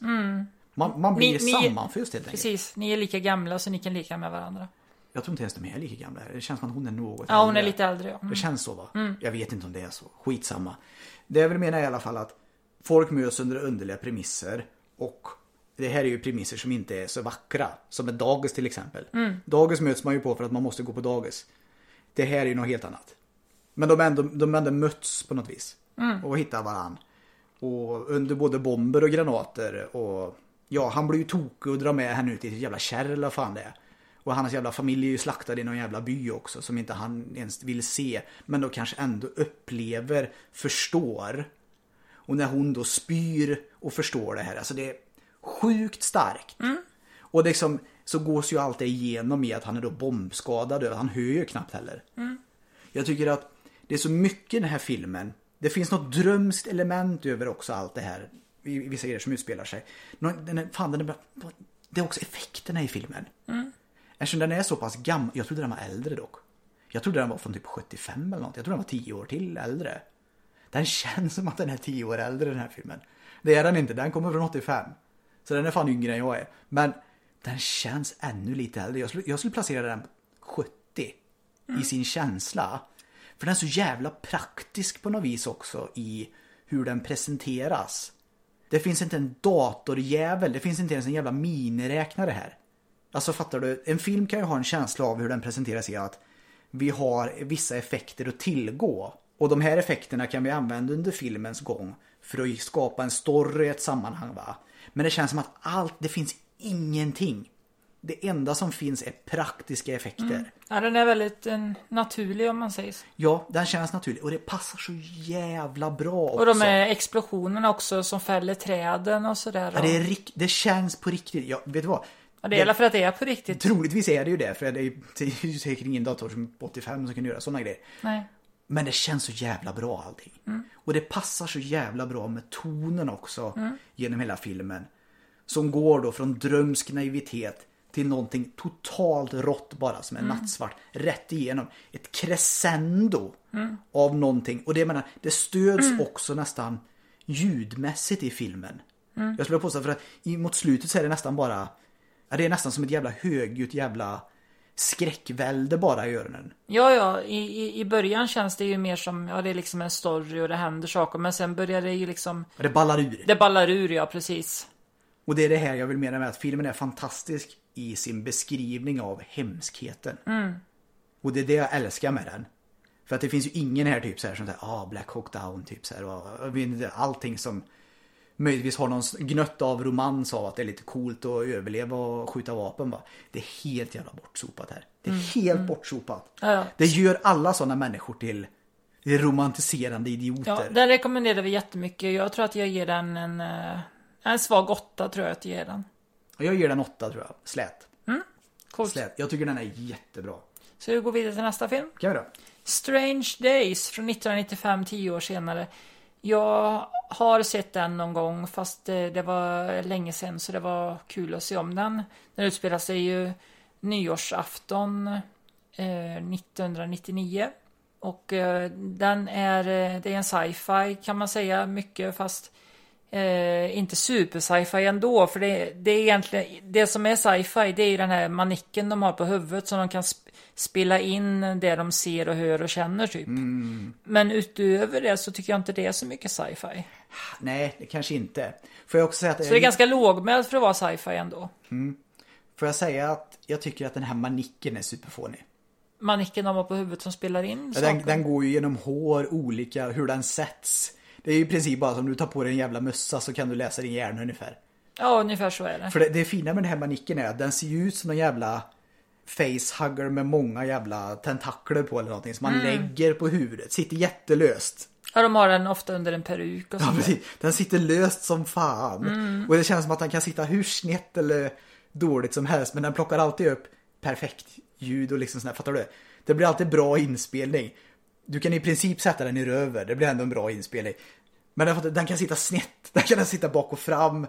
B: Man, man blir
A: Ni-
B: sammanföst helt enkelt.
A: Precis, ni är lika gamla så ni kan leka med varandra.
B: Jag tror inte ens de är lika gamla. Det känns som att hon är något
A: Ja, hon är lite äldre ja.
B: Det känns så va? Jag vet inte om det är så. Skitsamma. Det jag vill mena i alla fall att folk möts under underliga premisser och det här är ju premisser som inte är så vackra. Som ett dagis till exempel. Dagis möts man ju på för att man måste gå på dagis. Det här är ju något helt annat. Men de ändå, de ändå mötts på något vis. Och hittat varann. Och under både bomber och granater och ja, han blir ju tokig och drar med henne ut i ett jävla kärr eller vad fan det är. Och hans jävla familj är ju slaktad i någon jävla by också som inte han ens vill se. Men då kanske ändå upplever, förstår. Och när hon då spyr och förstår det här. Alltså det är sjukt starkt. Och liksom så gås ju allt det igenom i att han är då bombskadad. Han hör ju knappt heller. Jag tycker att det är så mycket i den här filmen. Det finns något drömskt element över också allt det här. I vissa grejer som utspelar sig. Den är, fan, den är, det är också effekterna i filmen. Eftersom den är så pass gammal. Jag trodde den var äldre dock. Jag trodde den var från typ 75 eller något. Jag trodde den var 10 år till äldre. Den känns som att den är 10 år äldre den här filmen. Det är den inte. Den kommer från 85. Så den är fan yngre än jag är. Men den känns ännu lite äldre. Jag skulle, jag skulle placera den på 70 i sin känsla. För den är så jävla praktisk på något vis också i hur den presenteras. Det finns inte en datorjävel, det finns inte ens en jävla miniräknare här. Alltså fattar du? En film kan ju ha en känsla av hur den presenteras i att vi har vissa effekter att tillgå. Och de här effekterna kan vi använda under filmens gång för att skapa en story i ett sammanhang va. Men det känns som att allt, det finns ingenting. Det enda som finns är praktiska effekter.
A: Ja, den är väldigt eh, naturlig om man säger så.
B: Ja, den känns naturlig och det passar så jävla bra också.
A: Och de är explosionerna också som fäller träden och sådär.
B: ja, det, är det känns på riktigt. Ja, vet du vad?
A: Ja, det är för att det är på riktigt.
B: Troligtvis är det ju det, för det är ju- det är ju säkert ingen dator som på 85 som kan göra sådana grejer.
A: Nej.
B: Men det känns så jävla bra allting. Och det passar så jävla bra med tonen också genom hela filmen. Som går då från drömsk naivitet till någonting totalt rått bara som är nattsvart. Rätt igenom. Ett crescendo av någonting. Och det menar, det stöds också nästan ljudmässigt i filmen. Jag skulle påstå för att mot slutet så är det nästan bara, ja, det är nästan som ett jävla högljutt jävla skräckvälde bara i öronen.
A: Ja, ja, i, i, början känns det ju mer som, ja det är liksom en story och det händer saker. Men sen börjar det ju liksom,
B: det ballar ur.
A: det ballar ur ja, precis.
B: Och det är det här jag vill mena med att filmen är fantastisk i sin beskrivning av hemskheten. Och det är det jag älskar med den. För att det finns ju ingen här typ så här som säger ah Black Hawk Down typ så här och allting som möjligtvis har någon gnött av romans av att det är lite coolt att överleva och skjuta vapen va. Det är helt jävla bortsopat här. Det är helt bortsopat.
A: Ja, ja.
B: Det gör alla sådana människor till romantiserande idioter.
A: Ja, den rekommenderar vi jättemycket. Jag tror att jag ger den en, eh, en svag åtta tror jag att jag ger den.
B: Jag ger den åtta tror jag. Slät.
A: Coolt.
B: Slät. Jag tycker den är jättebra.
A: Så vi går vidare till nästa film.
B: Kan vi då?
A: Strange Days från 1995, tio år senare. Jag har sett den någon gång fast det, det var länge sedan så det var kul att se om den. Den utspelar sig ju nyårsafton eh, 1999. Och eh, den är, eh, det är en sci-fi kan man säga mycket fast eh, inte super sci-fi ändå. För det, det är egentligen, det som är sci-fi det är ju den här manicken de har på huvudet som de kan sp- spela in det de ser och hör och känner typ. Men utöver det så tycker jag inte det är så mycket sci-fi.
B: Nej, det kanske inte. Får jag också säga att...
A: Så det är ganska lågmält för att vara sci-fi ändå.
B: Får jag säga att jag tycker att den här manicken är superfånig.
A: Manicken de har på huvudet som spelar in
B: Ja, Den, den går ju genom hår, olika, hur den sätts. Det är ju i princip bara som du tar på dig en jävla mössa så kan du läsa din hjärna ungefär.
A: Ja, ungefär så är det.
B: För det, det fina med den här manicken är att den ser ju ut som en jävla facehugger med många jävla tentakler på eller någonting som man lägger på huvudet. Sitter jättelöst.
A: Ja, de har den ofta under en peruk och
B: Ja,
A: sånt.
B: precis. Den sitter löst som fan. Och det känns som att den kan sitta hur snett eller dåligt som helst. Men den plockar alltid upp perfekt ljud och liksom sådär. Fattar du? Det blir alltid bra inspelning. Du kan i princip sätta den i röver. Det blir ändå en bra inspelning. Men den, den kan sitta snett. Den kan sitta bak och fram.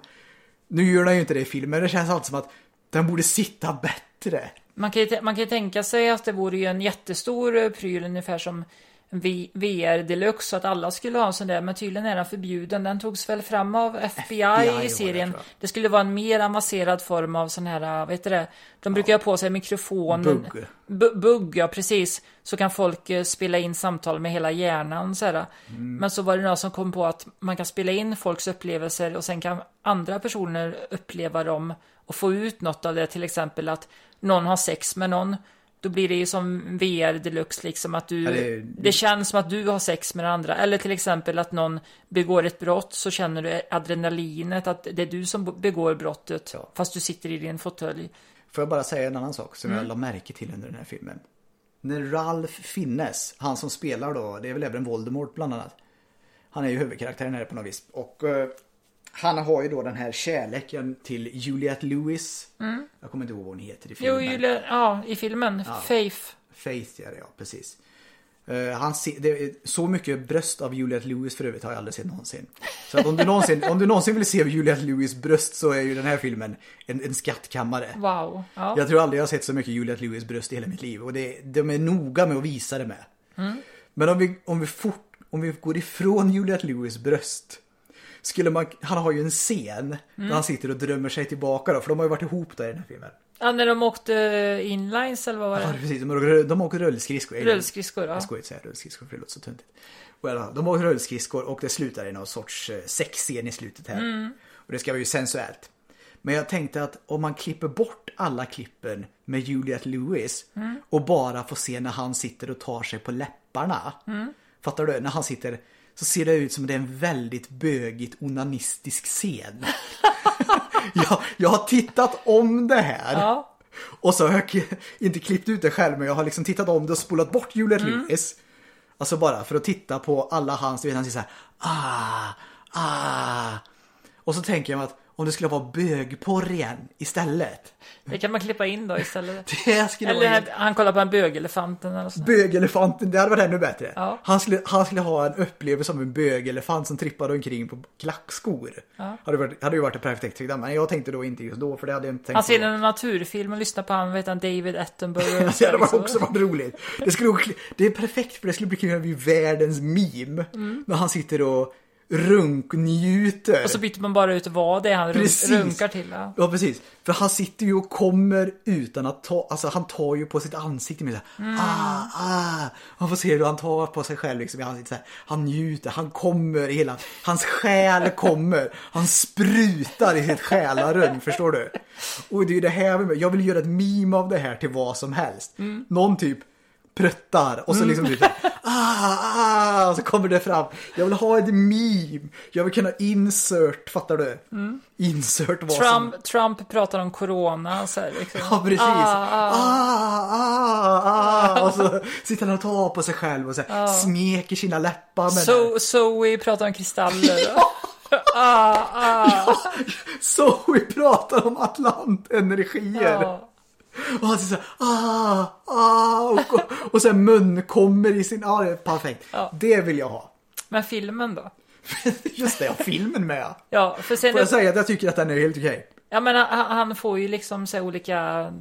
B: Nu gör den ju inte det i filmen. Men det känns alltid som att den borde sitta bättre.
A: Man kan, ju, man kan ju tänka sig att det vore ju en jättestor eh, pryl ungefär som VR deluxe så att alla skulle ha en sån där. Men tydligen är den förbjuden. Den togs väl fram av FBI,
B: var
A: i
B: det,
A: serien.
B: jag.
A: Det skulle vara en mer avancerad form av sån här, vad heter det? De brukar ha på sig mikrofonen.
B: Bugg.
A: Bu- bugg, ja precis. Så kan folk eh, spela in samtal med hela hjärnan så.
B: Mm.
A: Men så var det någon som kom på att man kan spela in folks upplevelser och sen kan andra personer uppleva dem och få ut något av det. Till exempel att någon har sex med någon. Då blir det ju som VR deluxe liksom att du,
B: Ja,
A: det...
B: det-
A: känns som att du har sex med den andra. Eller till exempel att någon begår ett brott så känner du adrenalinet att det är du som begår brottet.
B: Ja.
A: Fast du sitter i din fåtölj.
B: Får jag bara säga en annan sak som
A: Mm.
B: jag la märke till under den här filmen. När Ralph Finnes, han som spelar då, det är väl även Voldemort bland annat. Han är ju huvudkaraktären här på något vis. Och eh, han har ju då den här kärleken till Juliette Lewis. Jag kommer inte ihåg vad hon heter i
A: Mm. Jo,
B: filmen.
A: Julia, ja, i filmen. Faith.
B: Faith är det ja, precis. Eh, han se, det så mycket bröst av Juliette Lewis för övrigt har jag aldrig sett någonsin. Så att om, du någonsin, om du någonsin vill se Juliette Lewis bröst så är ju den här filmen en, en skattkammare.
A: Wow. Ja.
B: Jag tror aldrig jag har sett så mycket Juliette Lewis bröst i hela mitt liv. Och det, de är noga med att visa det med. Men om vi, om, vi fort, om vi går ifrån Juliette Lewis bröst. Skulle man, han har ju en scen där han sitter och drömmer sig tillbaka då. För de har ju varit ihop då i den här filmen.
A: ja, när de åkte inlines eller vad var
B: Ja,
A: det?
B: precis. De åker rullskridskor.
A: Rullskridskor, ja.
B: Jag ska inte säga rullskridskor för det låter så töntigt. Well, de åker rullskridskor och det slutar i någon sorts eh, sexscen i slutet här.
A: Mm.
B: Och det ska vara ju sensuellt. Men jag tänkte att om man klipper bort alla klippen med Juliette Lewis
A: Mm.
B: och bara får se när han sitter och tar sig på läpparna.
A: Mm.
B: Fattar du? När han sitter så ser det ut som det är en väldigt bögigt onanistisk scen. [LAUGHS] jag, jag har tittat om det här.
A: Ja.
B: Och så har jag inte klippt ut det själv men jag har liksom tittat om det och spolat bort Juliette
A: Mm.
B: Lewis. Alltså bara för att titta på alla hans, du vet han säger såhär ah, ah. Och så tänker jag att om det skulle vara bögporr igen istället.
A: Det kan man klippa in då istället. [LAUGHS]
B: Det skulle
A: Eller
B: vara
A: han kollar på en bögelefanten eller sånt.
B: Bögelefanten, det hade varit ännu bättre.
A: Ja.
B: Han, skulle, han skulle ha en upplevelse som en bögelefant som trippade omkring på klackskor. Hade, varit, hade ju varit det perfekta men jag tänkte då inte just då för det hade jag inte tänkt
A: Han ser en naturfilm och lyssnar på han, vet han, David Attenborough. [LAUGHS]
B: Det hade
A: liksom.
B: också varit roligt. Det, skulle, det är perfekt för det skulle kunna bli världens meme.
A: Mm.
B: När han sitter och runknjuter.
A: Och så byter man bara ut vad det är han
B: Precis.
A: runkar till. Ja.
B: Ja precis. För han sitter ju och kommer utan att ta, alltså han tar ju på sitt ansikte med så här,
A: Mm.
B: ah, ah. Man får se hur han tar på sig själv liksom i ansiktet så här. Han njuter, han kommer i hela, hans själ kommer. Han sprutar i sitt själarung, förstår du? Och det är ju det här, jag vill göra ett meme av det här till vad som helst.
A: Mm.
B: Någon typ pruttar och så liksom typ här, ah, ah, och så kommer det fram. Jag vill ha ett meme. Jag vill kunna insert, fattar du? Insert vad som
A: Mm. Trump, Trump pratar om corona så här, liksom.
B: Ja, precis.
A: Ah,
B: Ah,
A: ah.
B: ah, ah, Och så sitter han och tar på sig själv och så här, smeker sina läppar med
A: So, Zoe pratar om kristaller. [LAUGHS] ah, ah,
B: Så vi pratar om Atlantenergier.
A: ja.
B: Och han säger ah, ah, och, och sen mun kommer i sin, ah, det är perfekt.
A: Ja.
B: Det vill jag ha.
A: Men filmen då? [LAUGHS]
B: Just det, har filmen med.
A: Ja, för sen...
B: Får jag säga att jag tycker att den är helt okej.
A: Ja men han, han får ju liksom så olika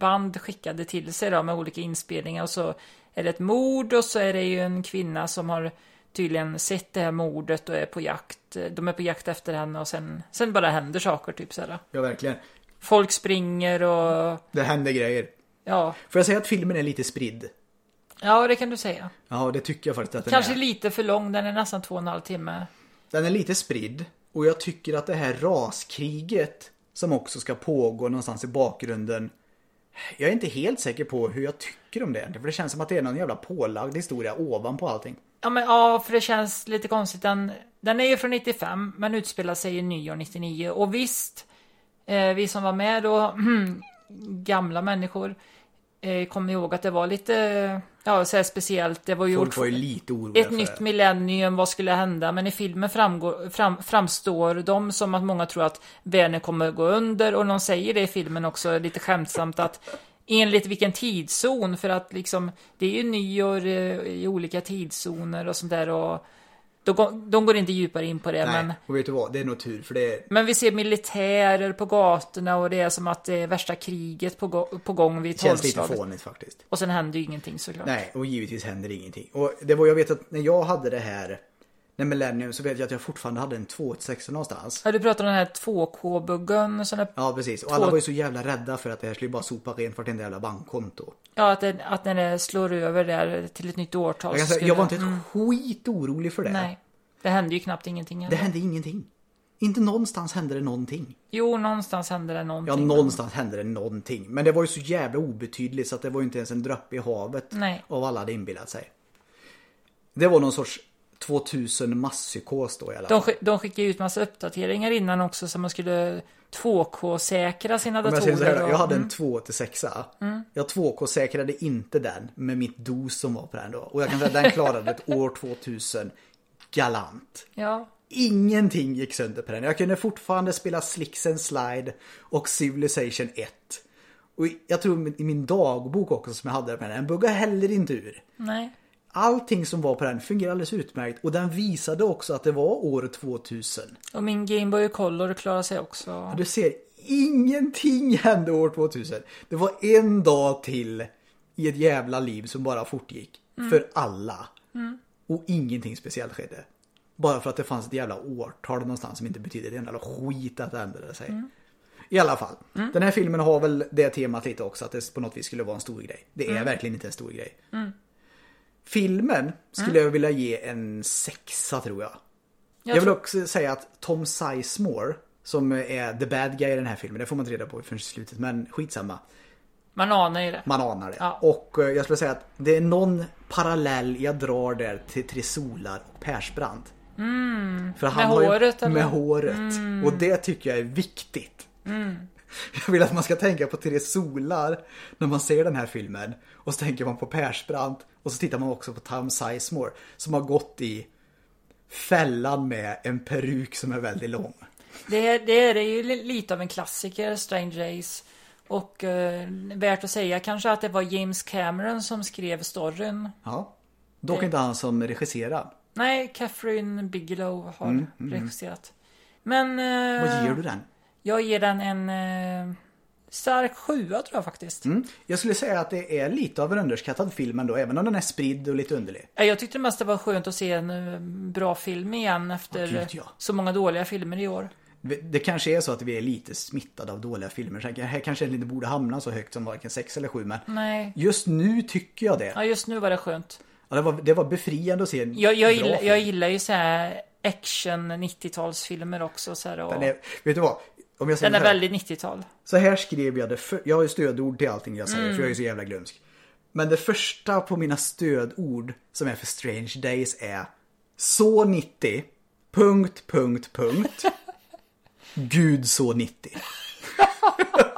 A: band skickade till sig då med olika inspelningar och så är det ett mord och så är det ju en kvinna som har tydligen sett det här mordet och är på jakt. De är på jakt efter henne och sen, sen bara händer saker typ så här.
B: Ja, verkligen.
A: Folk springer och
B: Det händer grejer.
A: ja,
B: Får jag säga att filmen är lite spridd?
A: ja det kan du säga.
B: Ja, det tycker jag faktiskt att den
A: Kanske
B: är.
A: lite för lång, den är nästan två och en halv timme.
B: Den är lite spridd och jag tycker att det här raskriget som också ska pågå någonstans i bakgrunden. Jag är inte helt säker på hur jag tycker om det. För det känns som att det är någon jävla pålagd historia ovanpå allting.
A: Ja men ja, för det känns lite konstigt. Den, den är ju från 95 men utspelar sig i nyår 99. Och visst, vi som var med då, [CLEARS THROAT] gamla människor, eh, kommer ihåg att det var lite, ja så speciellt. Det var ju
B: Folk var ju lite oroliga
A: ett nytt millennium, vad skulle hända? Men i filmen framgår, fram, framstår de som att många tror att världen kommer gå under och någon säger det i filmen också lite skämtsamt att enligt vilken tidszon för att liksom det är ju nyår eh, i olika tidszoner och sånt där och De, går- de går inte djupare in på det,
B: Nej,
A: men,
B: och vet du vad? Det är nog tur för det är...
A: men vi ser militärer på gatorna och det är som att det är värsta kriget på, på gång vid
B: känns lite
A: tolvslaget.
B: fånigt faktiskt.
A: Och sen händer ju ingenting såklart.
B: Nej, och givetvis händer ingenting. Och det var, jag vet att när jag hade det här, när Millennium, så vet jag att jag fortfarande hade en 286 någonstans.
A: Ja, du pratar om den här 2K-buggen, sån där,
B: Ja, precis. Och alla var ju så jävla rädda för att det här skulle bara sopa rent vartenda jävla bankkonto.
A: ja, att, det, att när det slår över där till ett nytt årtal
B: Jag, kan säga, jag var inte
A: skulle-
B: ett skit orolig för det.
A: Nej, det hände ju knappt ingenting.
B: Det
A: Heller.
B: hände ingenting. Inte någonstans hände det någonting.
A: Jo, någonstans hände det
B: Ja,
A: någonting.
B: någonstans hände det någonting. Men det var ju så jävla obetydligt så att det var ju inte ens en droppe i havet
A: Nej.
B: av alla hade inbillat sig. Det var någon sorts 2000 masspsykos då i alla
A: De,
B: fall.
A: skick- de skickade ut massa uppdateringar innan också så man skulle 2K-säkra sina
B: jag,
A: datorer.
B: så här, jag hade en
A: Mm.
B: 2 till 6 Jag 2K-säkrade inte den med mitt DOS som var på den då. Och jag kan säga att den klarade ett år 2000 galant.
A: Ja,
B: Ingenting gick sönder på den. Jag kunde fortfarande spela Slicks and Slide och Civilization 1. Och jag tror i min dagbok också som jag hade med den, den buggade heller inte ur.
A: nej.
B: Allting som var på den fungerade alldeles utmärkt och den visade också att det var år 2000.
A: Och min Game Boy Color klarade sig också.
B: Du ser, ingenting hände år 2000. Det var en dag till i ett jävla liv som bara fortgick. För alla. Och ingenting speciellt skedde. Bara för att det fanns ett jävla årtal någonstans som inte betyder en jävla skit att det ändrade sig. I alla fall. Den här filmen har väl det temat lite också att det på något vis skulle vara en stor grej. Det är verkligen inte en stor grej. Filmen skulle jag vilja ge en sexa tror jag. Jag, vill
A: tror-
B: också säga att Tom Sizemore, som är the bad guy i den här filmen, det får man inte reda på förrän i slutet, men skitsamma.
A: Man anar ju det.
B: Man anar det.
A: Ja.
B: Och eh, jag skulle säga att det är någon parallell jag drar där till Tre Solar och Persbrandt. För han
A: Med
B: har ju,
A: håret, eller?
B: Med håret. Och det tycker jag är viktigt. [LAUGHS] Jag vill att man ska tänka på Tre Solar när man ser den här filmen. Och så tänker man på Persbrandt. Och så tittar man också på Tom Sizemore som har gått i fällan med en peruk som är väldigt lång.
A: Det, är- det är ju li- lite av en klassiker, Strange Days. Och eh, värt att säga kanske att det var James Cameron som skrev storyn.
B: Ja. Dock inte han som regisserar.
A: Nej, Catherine Bigelow har regisserat. Men eh,
B: Vad ger du den?
A: jag ger den en eh, stark sjua tror jag faktiskt.
B: Mm. Jag skulle säga att det är lite av en underskattad film ändå, även om den är spridd och lite underlig.
A: Jag tyckte mest det var skönt att se en eh, bra film igen efter
B: Åh, gud, ja.
A: så många dåliga filmer i år.
B: Det- kanske är så att vi är lite smittade av dåliga filmer. Så här kanske inte borde hamna så högt som varken 6 eller 7 men
A: Nej,
B: just nu tycker jag det.
A: ja, just nu var det skönt.
B: Ja, det, var, det var befriande att se en
A: Jag, jag,
B: bra
A: gillar,
B: film.
A: jag gillar ju så här action 90-talsfilmer också. Så här, och,
B: Den är, vet du vad? Om jag säger
A: den är
B: här,
A: väldigt 90-tal.
B: Så här skrev jag det för, Jag har ju stödord till allting jag säger för jag är så jävla glömsk. Men det första på mina stödord som är för Strange Days är Så 90 Punkt, punkt, punkt [LAUGHS] Gud så 90 [LAUGHS]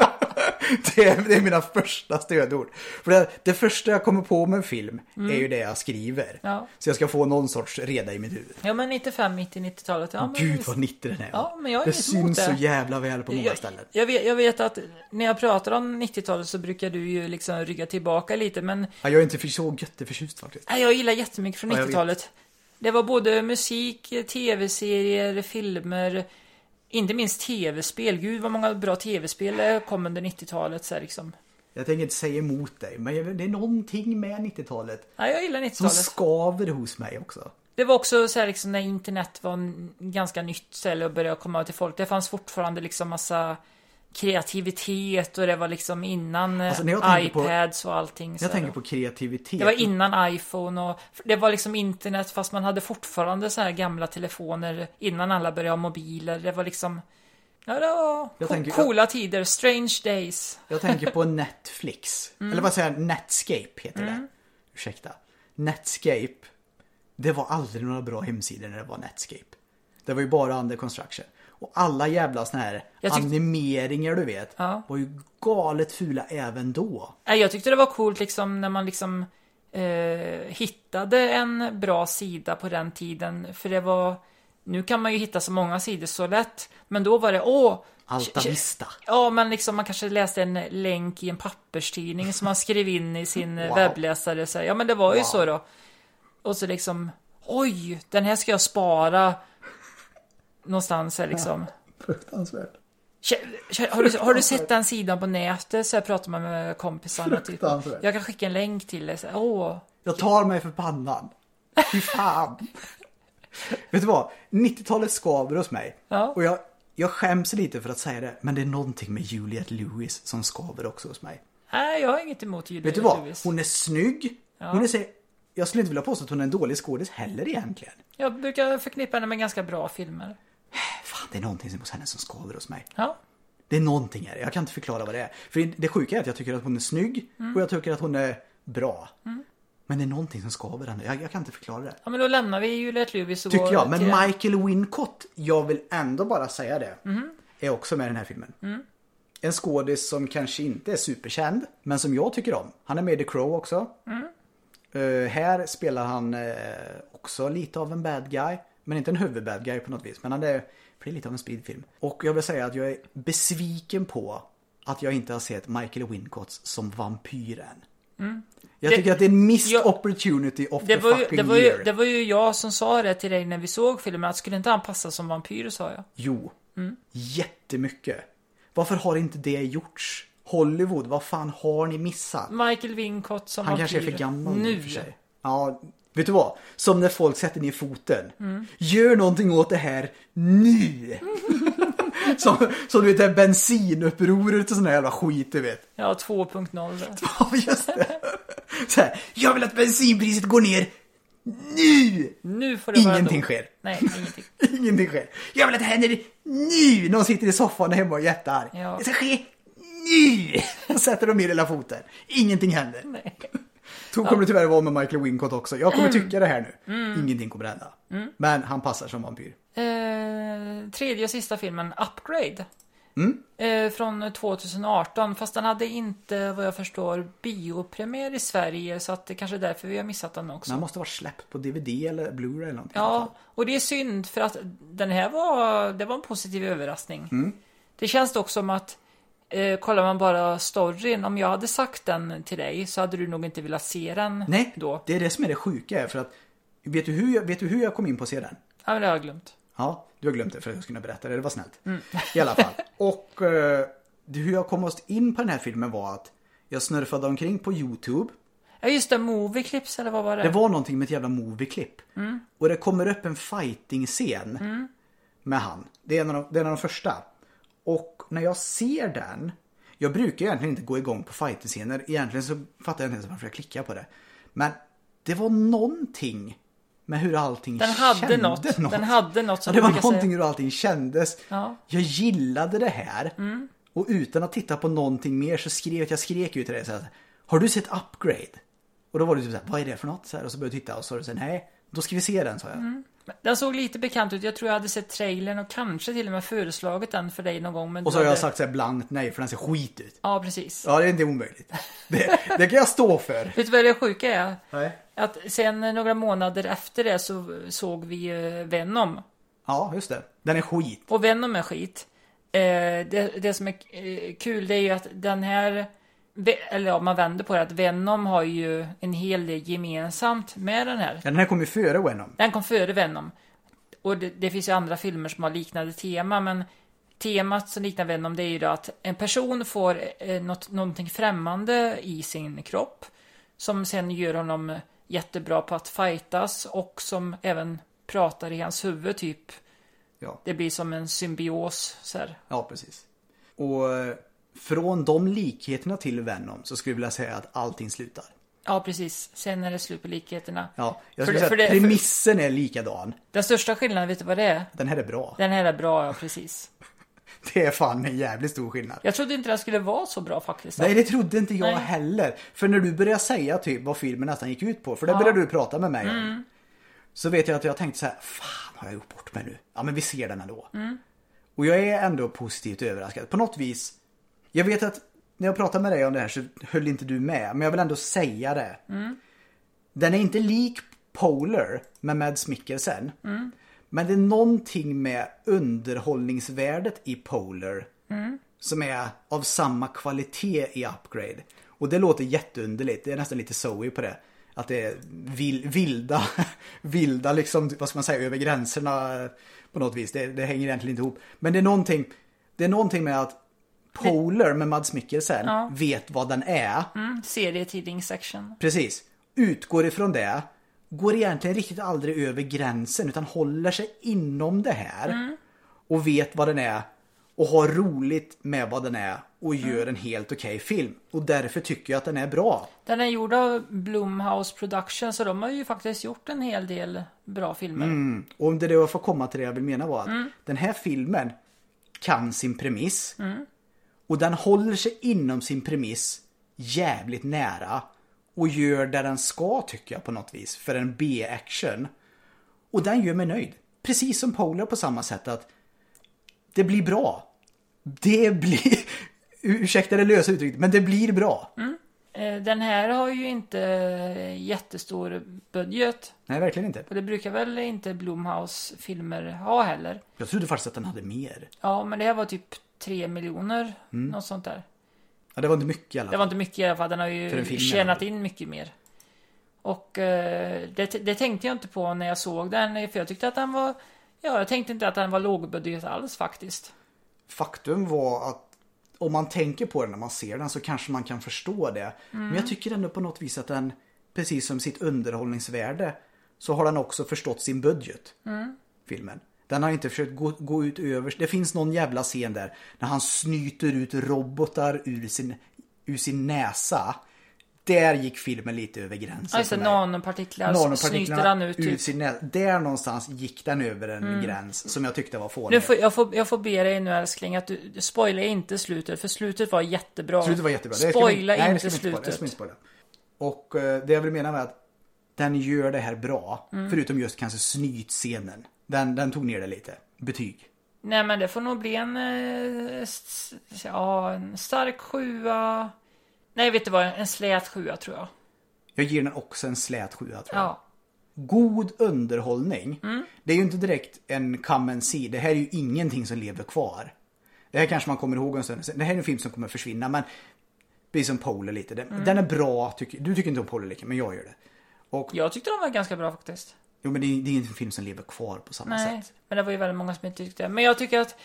B: [LAUGHS] det, är, det är mina första stödord. För det, det första jag kommer på med en film är ju det jag skriver.
A: Ja.
B: Så jag ska få någon sorts reda i mitt huvud.
A: Ja men 95, 90, 90-talet. Ja, men
B: Gud vad 90 den är.
A: Ja, men jag är
B: det syns så
A: det.
B: jävla väl på många
A: jag,
B: ställen.
A: jag, vet, jag vet att när jag pratar om 90-talet så brukar du ju liksom rygga tillbaka lite men
B: Ja, jag är inte för så jätteförtjust faktiskt.
A: nej, jag gillar jättemycket från
B: Ja, jag vet.
A: 90-talet. Det var både musik, tv-serier, filmer, inte minst tv-spel. Gud vad många bra tv-spel kom under 90-talet så här, liksom.
B: Jag tänker inte säga emot dig, men det är någonting med 90-talet
A: Nej, jag gillar
B: som
A: 90-talet.
B: skaver hos mig också.
A: Det var också så här liksom när internet var ganska nytt och började komma till folk. Det fanns fortfarande liksom massa kreativitet och det var liksom innan eh,
B: Alltså, jag tänker på-
A: iPads och allting. så
B: Jag tänker på kreativitet.
A: Det var innan iPhone och det var liksom internet fast man hade fortfarande så här gamla telefoner innan alla började ha mobiler. Det var liksom Ja, det var
B: Jag tänker-
A: coola tider. Strange days.
B: Jag tänker på [LAUGHS] Netflix.
A: Mm.
B: Eller vad säger jag? Netscape heter det. Ursäkta. Netscape. Det var aldrig några bra hemsidor när det var Netscape. Det var ju bara under construction. Och alla jävla såna här
A: tyck-
B: animeringar du vet.
A: Ja.
B: Var ju galet fula även då.
A: Jag tyckte det var coolt liksom när man liksom eh, hittade en bra sida på den tiden. För det var Nu kan man ju hitta så många sidor så lätt. Men då var det åh
B: Alta
A: sh-
B: Vista.
A: Ja, men liksom man kanske läste en länk i en papperstidning som man skrev in i sin eh,
B: Wow.
A: webbläsare. Så, ja, men det var ju
B: Wow.
A: så då. Och så liksom, oj, den här ska jag spara någonstans här liksom. [LAUGHS]
B: Fruktansvärt.
A: Kä- kä- Har du, har du sett den sidan på nätet? Så här pratar man med kompisarna. Typ.
B: Fruktansvärt.
A: Jag kan skicka en länk till dig. Åh,
B: Jag tar mig för pannan. Fy fan. [LAUGHS] Vet du vad? 90-talet skaver hos mig.
A: Ja.
B: Och jag, jag skäms lite för att säga det. Men det är någonting med Juliette Lewis som skaver också hos mig.
A: nej, jag har inget emot Julia
B: Vet du vad?
A: Lewis.
B: Hon är snygg. Hon är så, jag skulle inte vilja påstå att hon är en dålig skådis heller egentligen.
A: Jag brukar förknippa henne med ganska bra filmer.
B: Det är någonting hos henne som skaver hos mig.
A: Ja,
B: Det är någonting här. Jag kan inte förklara vad det är. För det sjuka är att jag tycker att hon är snygg
A: Mm.
B: och jag tycker att hon är bra. Men det är någonting som skaver henne. Jag, jag kan inte förklara det.
A: ja men då lämnar vi Juliette Lewis och
B: Tycker jag. Men Michael Wincott, jag vill ändå bara säga det,
A: Mm.
B: är också med i den här filmen. En skådis som kanske inte är superkänd, men som jag tycker om. Han är med i The Crow också.
A: Mm.
B: Eh, här spelar han eh, också lite av en bad guy. Men inte en huvudbad guy på något vis. Men han är, för det är lite av en speedfilm. Och jag vill säga att jag är besviken på att jag inte har sett Michael Wincott som vampyr än. Jag
A: Mm. Det-
B: tycker att det är en missed
A: Ja,
B: opportunity of
A: Det
B: the
A: var, ju,
B: fucking
A: det, var
B: year.
A: ju, det var ju jag som sa det till dig när vi såg filmen, att skulle inte han passa som vampyr, sa jag.
B: Jo,
A: Mm.
B: jättemycket. Varför har inte det gjorts? Hollywood, vad fan har ni missat?
A: Michael Wincott som
B: Han
A: vampyr.
B: kanske är för gammal nu.
A: nu.
B: För sig. Ja, vet du vad? Som när folk sätter ner foten.
A: Mm.
B: Gör någonting åt det här nu! [LAUGHS] som, som du vet bensinupproret och sån här jävla skit du vet.
A: Ja, 2.0. där. [LAUGHS]
B: Ja, just det. Så här, jag vill att bensinpriset går ner nu!
A: Nu får det
B: Ingenting sker.
A: Nej, ingenting. [LAUGHS]
B: Ingenting sker. Jag vill att det händer nu! Någon sitter i soffan hemma och är jättearg.
A: Ja.
B: Det ska ske nu! Och sätter de ner lilla foten. Ingenting händer.
A: Nej.
B: Så kommer det tyvärr vara med Michael Wincott också. Jag kommer
A: Mm.
B: tycka det här nu. Ingenting kommer hända. Men han passar som vampyr.
A: Eh, tredje och sista filmen, Upgrade.
B: Mm.
A: Eh, från 2018, fast den hade inte, vad jag förstår, biopremiär i Sverige, så att det kanske är därför vi har missat den också.
B: Han måste vara släppt på DVD eller Blu-ray eller någonting.
A: Ja, och det är synd för att den här var, det var en positiv överraskning.
B: Mm.
A: Det känns dock som att eh, kollar man bara storyn, om jag hade sagt den till dig så hade du nog inte velat se den
B: Nej,
A: då.
B: det är det som är det sjuka. För att, vet, du hur jag, vet du hur jag kom in på att se den?
A: Ja, men det har jag glömt.
B: Ja, du har glömt det för att jag skulle kunna berätta det. Det var snällt.
A: Mm.
B: I alla fall. Och eh, hur jag kom oss in på den här filmen var att jag snurfade omkring på YouTube.
A: Ja, just det, Movie Clips eller vad var det?
B: Det var någonting med ett jävla movieklipp.
A: Mm.
B: Och det kommer upp en fighting-scen med han. Det är, en av de, det är en av de första. Och när jag ser den, jag brukar egentligen inte gå igång på fighting-scener. Egentligen så fattar jag inte ens varför jag klickar på det. Men det var någonting med hur allting
A: Den hade
B: kände
A: något. Den hade något som
B: ja, det var någonting
A: säga.
B: hur allting kändes.
A: Ja. Mm.
B: Jag gillade det här. Och utan att titta på någonting mer så skrev jag, jag skrek ut till dig så här, Har du sett Upgrade? Och då var du typ såhär, vad är det för något? Så här, och så började jag titta och så sa du så här, nej, då ska vi se den, sa jag.
A: Mm. Den såg lite bekant ut. Jag tror jag hade sett trailern och kanske till och med föreslagit den för dig någon gång. Men
B: Och så har jag
A: hade-
B: sagt så här blankt nej, för den ser skit ut.
A: Ja, precis.
B: Ja, det är inte omöjligt. Det, det kan jag stå för. [LAUGHS]
A: Vet du vad det sjuka är?
B: Nej.
A: Att sen några månader efter det så såg vi eh, Venom.
B: Ja, just det. Den är skit.
A: Och Venom är skit. Eh, det, det som är eh, kul det är ju att den här, eller ja, man vänder på det, att Venom har ju en hel del gemensamt med den här.
B: Ja, Den här kom ju före Venom.
A: Den kom före Venom. Och det, det finns ju andra filmer som har liknande tema, men temat som liknar Venom det är ju då att en person får eh, något, någonting främmande i sin kropp. Som sen gör honom jättebra på att fightas och som även pratar i hans huvud typ.
B: Ja,
A: Det blir som en symbios så här.
B: ja precis. Och eh, från de likheterna till Venom så skulle jag vilja säga att allting slutar.
A: Ja, precis. Sen är det slut på likheterna.
B: Ja, jag
A: För
B: skulle
A: det-
B: säga
A: för
B: att
A: det- för-
B: premissen är likadan.
A: Den största skillnaden, vet du vad det är?
B: Den här är bra.
A: Den här är bra, ja precis. [LAUGHS]
B: Det är fan en jävligt stor skillnad.
A: Jag trodde inte den skulle vara så bra faktiskt.
B: Nej, det trodde inte jag
A: Nej.
B: heller. För när du började säga typ vad filmen nästan gick ut på, för det
A: Ja. Mm.
B: började du prata med mig om. Så vet jag att jag tänkte så här, fan har jag gjort bort mig nu? Ja men vi ser den ändå.
A: Mm.
B: Och jag är ändå positivt överraskad. På något vis, jag vet att när jag pratade med dig om det här så höll inte du med, men jag vill ändå säga det.
A: Mm.
B: Den är inte lik Polar med Mads Mikkelsen.
A: Mm.
B: Men det är någonting med underhållningsvärdet i Polar
A: Mm.
B: som är av samma kvalitet i Upgrade. Och det låter jätteunderligt, det är nästan lite Zoe på det. att det är vil, vilda, [LAUGHS] vilda liksom, vad ska man säga, över gränserna på något vis. Det, det hänger egentligen inte ihop. Men det är någonting, det är någonting med att Polar med Mads Mikkelsen
A: Ja.
B: vet vad den är.
A: Mm, serietidningssection.
B: Precis. Utgår ifrån det. Går egentligen riktigt aldrig över gränsen utan håller sig inom det här. Och vet vad den är. Och har roligt med vad den är. Och gör en helt okej film. Och därför tycker jag att den är bra.
A: Den är gjord av Blumhouse Productions så de har ju faktiskt gjort en hel del bra filmer.
B: Mm. Och om det är det jag får komma till det jag vill mena var att den här filmen kan sin premiss. Och den håller sig inom sin premiss jävligt nära. Och gör det den ska tycker jag på något vis. För en B-action. Och den gör mig nöjd. Precis som Polar på samma sätt att det blir bra. Det blir, [LAUGHS] ursäkta det lösa uttrycket, men det blir bra.
A: Eh, Den här har ju inte jättestor budget.
B: Nej, verkligen inte.
A: Och det brukar väl inte Blumhouse filmer ha heller.
B: Jag trodde faktiskt att den hade mer.
A: Ja, men det här var typ 3 miljoner. Något sånt där.
B: Ja, det var inte mycket i alla fall.
A: Det var inte mycket i alla fall. Den har ju
B: en film,
A: tjänat in mycket mer. Och eh, det, det tänkte jag inte på när jag såg den. För jag tyckte att den var... Ja, jag tänkte inte att den var lågbudget alls faktiskt.
B: Faktum var att om man tänker på den när man ser den så kanske man kan förstå det. Men jag tycker ändå på något vis att den, precis som sitt underhållningsvärde, så har den också förstått sin budget. Filmen. Den har inte försökt gå, gå ut över, det finns någon jävla scen där när han snyter ut robotar ur sin, ur sin näsa. Där gick filmen lite över gränsen.
A: Alltså nanopartiklar, så snyter han ut typ.
B: sin näsa. Där någonstans gick den över en gräns som jag tyckte var fånig.
A: Nu får, jag, får, jag får be dig nu älskling att du, spoila inte slutet. För slutet var jättebra.
B: Slutet var jättebra.
A: Spoila inte
B: vi
A: slutet.
B: inte spoila. Och eh, det jag vill mena med att den gör det här bra.
A: Mm.
B: Förutom just kanske snytscenen. Den, den tog ner det lite. Betyg.
A: Nej men det får nog bli en, eh, ja, en stark sjua. Nej vet du vad, en slät sjua tror jag.
B: Jag ger den också en slät sjua tror jag.
A: Ja.
B: God underhållning.
A: Mm.
B: Det är ju inte direkt en come and see. Det här är ju ingenting som lever kvar. Det här kanske man kommer ihåg en stund. Det här är en film som kommer försvinna men precis som Polar lite. Den,
A: Mm.
B: den är bra. Tycker, du tycker inte om Polar lika men jag gör det. Och
A: Jag tyckte de var ganska bra faktiskt.
B: Jo, men det är, det är inte en film som lever kvar på samma
A: Nej,
B: sätt.
A: men det var ju väldigt många som inte tyckte det. Men jag tycker att,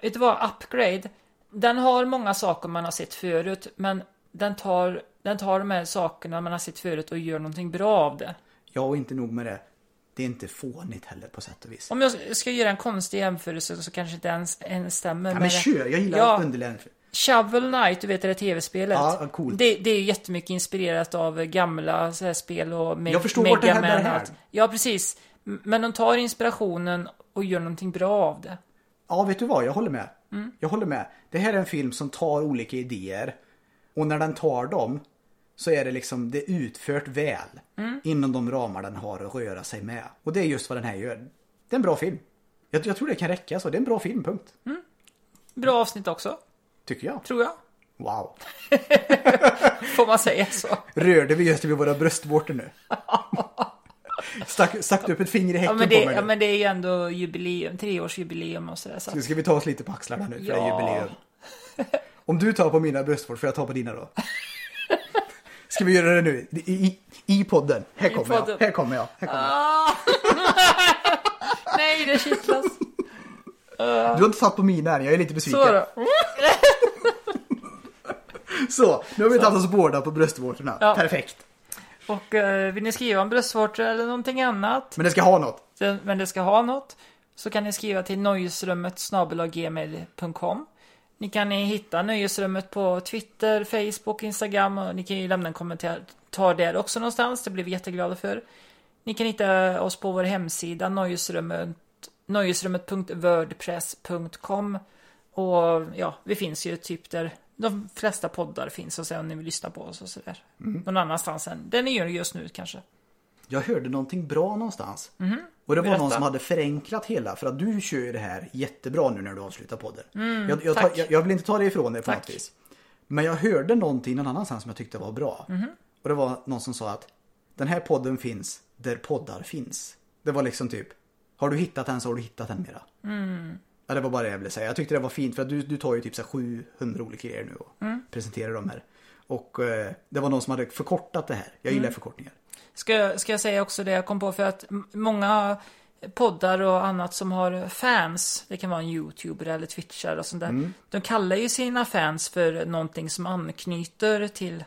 A: vet du vad, Upgrade, den har många saker man har sett förut, men den tar, den tar de här sakerna man har sett förut och gör någonting bra av det.
B: Ja, och inte nog med det. Det är inte fånigt heller på sätt och vis.
A: Om jag ska göra en konstig jämförelse så kanske inte ens, ens stämmer.
B: Ja, men kör, jag gillar
A: Ja.
B: underländer.
A: Shovel Knight, du vet det där tv-spelet.
B: Ja, coolt.
A: Det, det är ju jättemycket inspirerat av gamla så här spel och Me-
B: Jag förstår vart det här
A: Mega
B: bär här.
A: Ja, precis. Men de tar inspirationen och gör någonting bra av det.
B: Ja, vet du vad? Jag håller med. Jag håller med. Det här är en film som tar olika idéer. Och när den tar dem så är det liksom, det utfört väl. Inom de ramar den har att röra sig med. Och det är just vad den här gör. Det är en bra film. Jag, jag tror det kan räcka så. Det är en bra film, punkt.
A: Bra avsnitt också,
B: Tycker jag.
A: tror jag.
B: Wow. [LAUGHS]
A: Får man säga så?
B: Rörde vi just vid våra bröstvårtor nu? [LAUGHS] Stack, stack upp ett finger i
A: Ja
B: häcken
A: men,
B: på
A: det,
B: mig
A: ja men det är ju ändå jubileum, treårsjubileum och sådär. Så
B: Nu ska vi ta oss lite på axlarna nu för det är
A: Ja.
B: jubileum. [LAUGHS] Om du tar på mina bröstvårtor får jag ta på dina då? Ska vi göra det nu? I, i, i podden. Här kommer
A: podden.
B: jag. Här kommer jag. Här kommer jag.
A: Ah! Nej, det kittlas.
B: Du har inte satt på mina än, jag är lite besviken.
A: Så då. [LAUGHS]
B: Så, nu har vi tagit oss båda på bröstvårtorna.
A: Ja.
B: Perfekt.
A: Och eh, vill ni skriva om bröstvårtor eller någonting annat,
B: Men det ska ha något.
A: det- men det ska ha något, så kan ni skriva till nöjesrummet snabel-a-gmail.com. Ni kan hitta Nöjesrummet på Twitter, Facebook, Instagram och ni kan ju lämna en kommentar tar där också någonstans. Det blir vi jätteglada för. Ni kan hitta oss på vår hemsida nöjesrummet, nöjesrummet.wordpress.com och ja, vi finns ju typ där de flesta poddar finns och så om ni vill lyssna på oss och sådär. Någon annanstans än där ni gör just nu kanske.
B: Jag hörde någonting bra någonstans. Och det var
A: Berätta.
B: någon som hade förenklat hela. För att du kör ju det här jättebra nu när du avslutar podden. jag, jag, tar, jag, jag vill inte ta det ifrån dig på
A: Tack.
B: något vis. Men jag hörde någonting någon annanstans som jag tyckte var bra. Och det var någon som sa att den här podden finns där poddar finns. Det var liksom typ, har du hittat den så har du hittat den mera. Ja, det var bara det jag ville säga. Jag tyckte det var fint för att du, du tar ju typ så här 700 olika grejer nu och presenterar dem här. Och eh, det var någon som hade förkortat det här. Jag gillar förkortningar.
A: Ska, ska jag säga också det jag kom på för att många poddar och annat som har fans, det kan vara en youtuber eller twitchar och sånt där. De kallar ju sina fans för någonting som anknyter till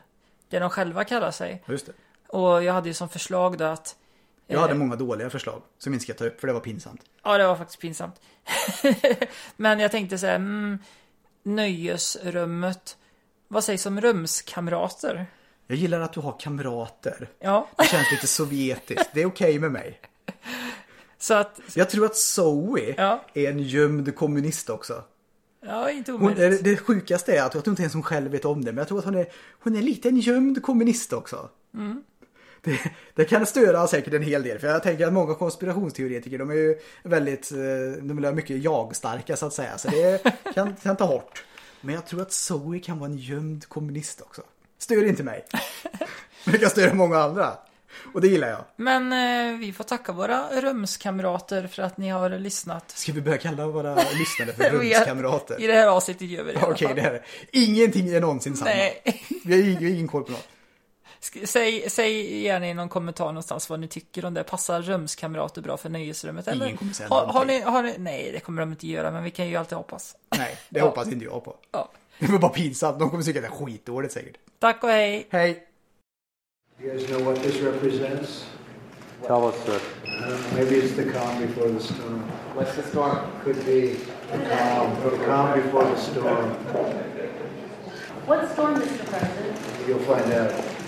A: det de själva kallar sig.
B: Just det.
A: Och jag hade ju som förslag då att
B: Jag hade många dåliga förslag som inte ska ta upp för det var pinsamt.
A: Ja, det var faktiskt pinsamt. [LAUGHS] Men jag tänkte så här, mm, nöjesrummet. Vad sägs om rumskamrater?
B: Jag gillar att du har kamrater.
A: Ja,
B: Det känns lite sovjetiskt. Det är okej med mig. [LAUGHS]
A: så att,
B: Jag tror att Zoe
A: Ja.
B: är en gömd kommunist också.
A: ja, inte
B: Hon,
A: omöjligt.
B: det, det sjukaste är att jag tror inte ens hon själv vet om det, men jag tror att hon är, hon är lite en gömd kommunist också.
A: Mm.
B: Det, det kan störa säkert en hel del, för jag tänker att många konspirationsteoretiker, de är ju väldigt, eh, de vill ha mycket jag-starka så att säga, så det kan, kan ta hårt. Men jag tror att Zoe kan vara en gömd kommunist också. Stör inte mig. Men det kan störa många andra. Och det gillar jag.
A: Men eh, vi får tacka våra rumskamrater för att ni har lyssnat.
B: Ska vi börja kalla våra lyssnare för [LAUGHS] rumskamrater?
A: I det här avsnittet gör vi det.
B: Okej,
A: fall.
B: det här är. Ingenting är någonsin samma.
A: Nej.
B: Vi har ingen koll på något.
A: Säg, säg gärna i någon kommentar någonstans vad ni tycker om det. Passar rumskamrater bra för nöjesrummet? Eller?
B: Ingen kommer säga
A: har, har, ni, har ni, Nej, det kommer de inte göra, men vi kan ju alltid hoppas.
B: Nej, det
A: Ja.
B: hoppas inte jag på.
A: Ja.
B: Det var bara pinsamt. De kommer tycka att det är skitdåligt säkert.
A: Tack och hej!
B: Hej!
C: You guys know what this represents?
D: Tell us, sir.
C: Uh, maybe it's the calm before the storm.
D: What's the storm?
C: Could be the calm, the calm before the storm.
E: What storm, Mr. President?
C: You'll find out.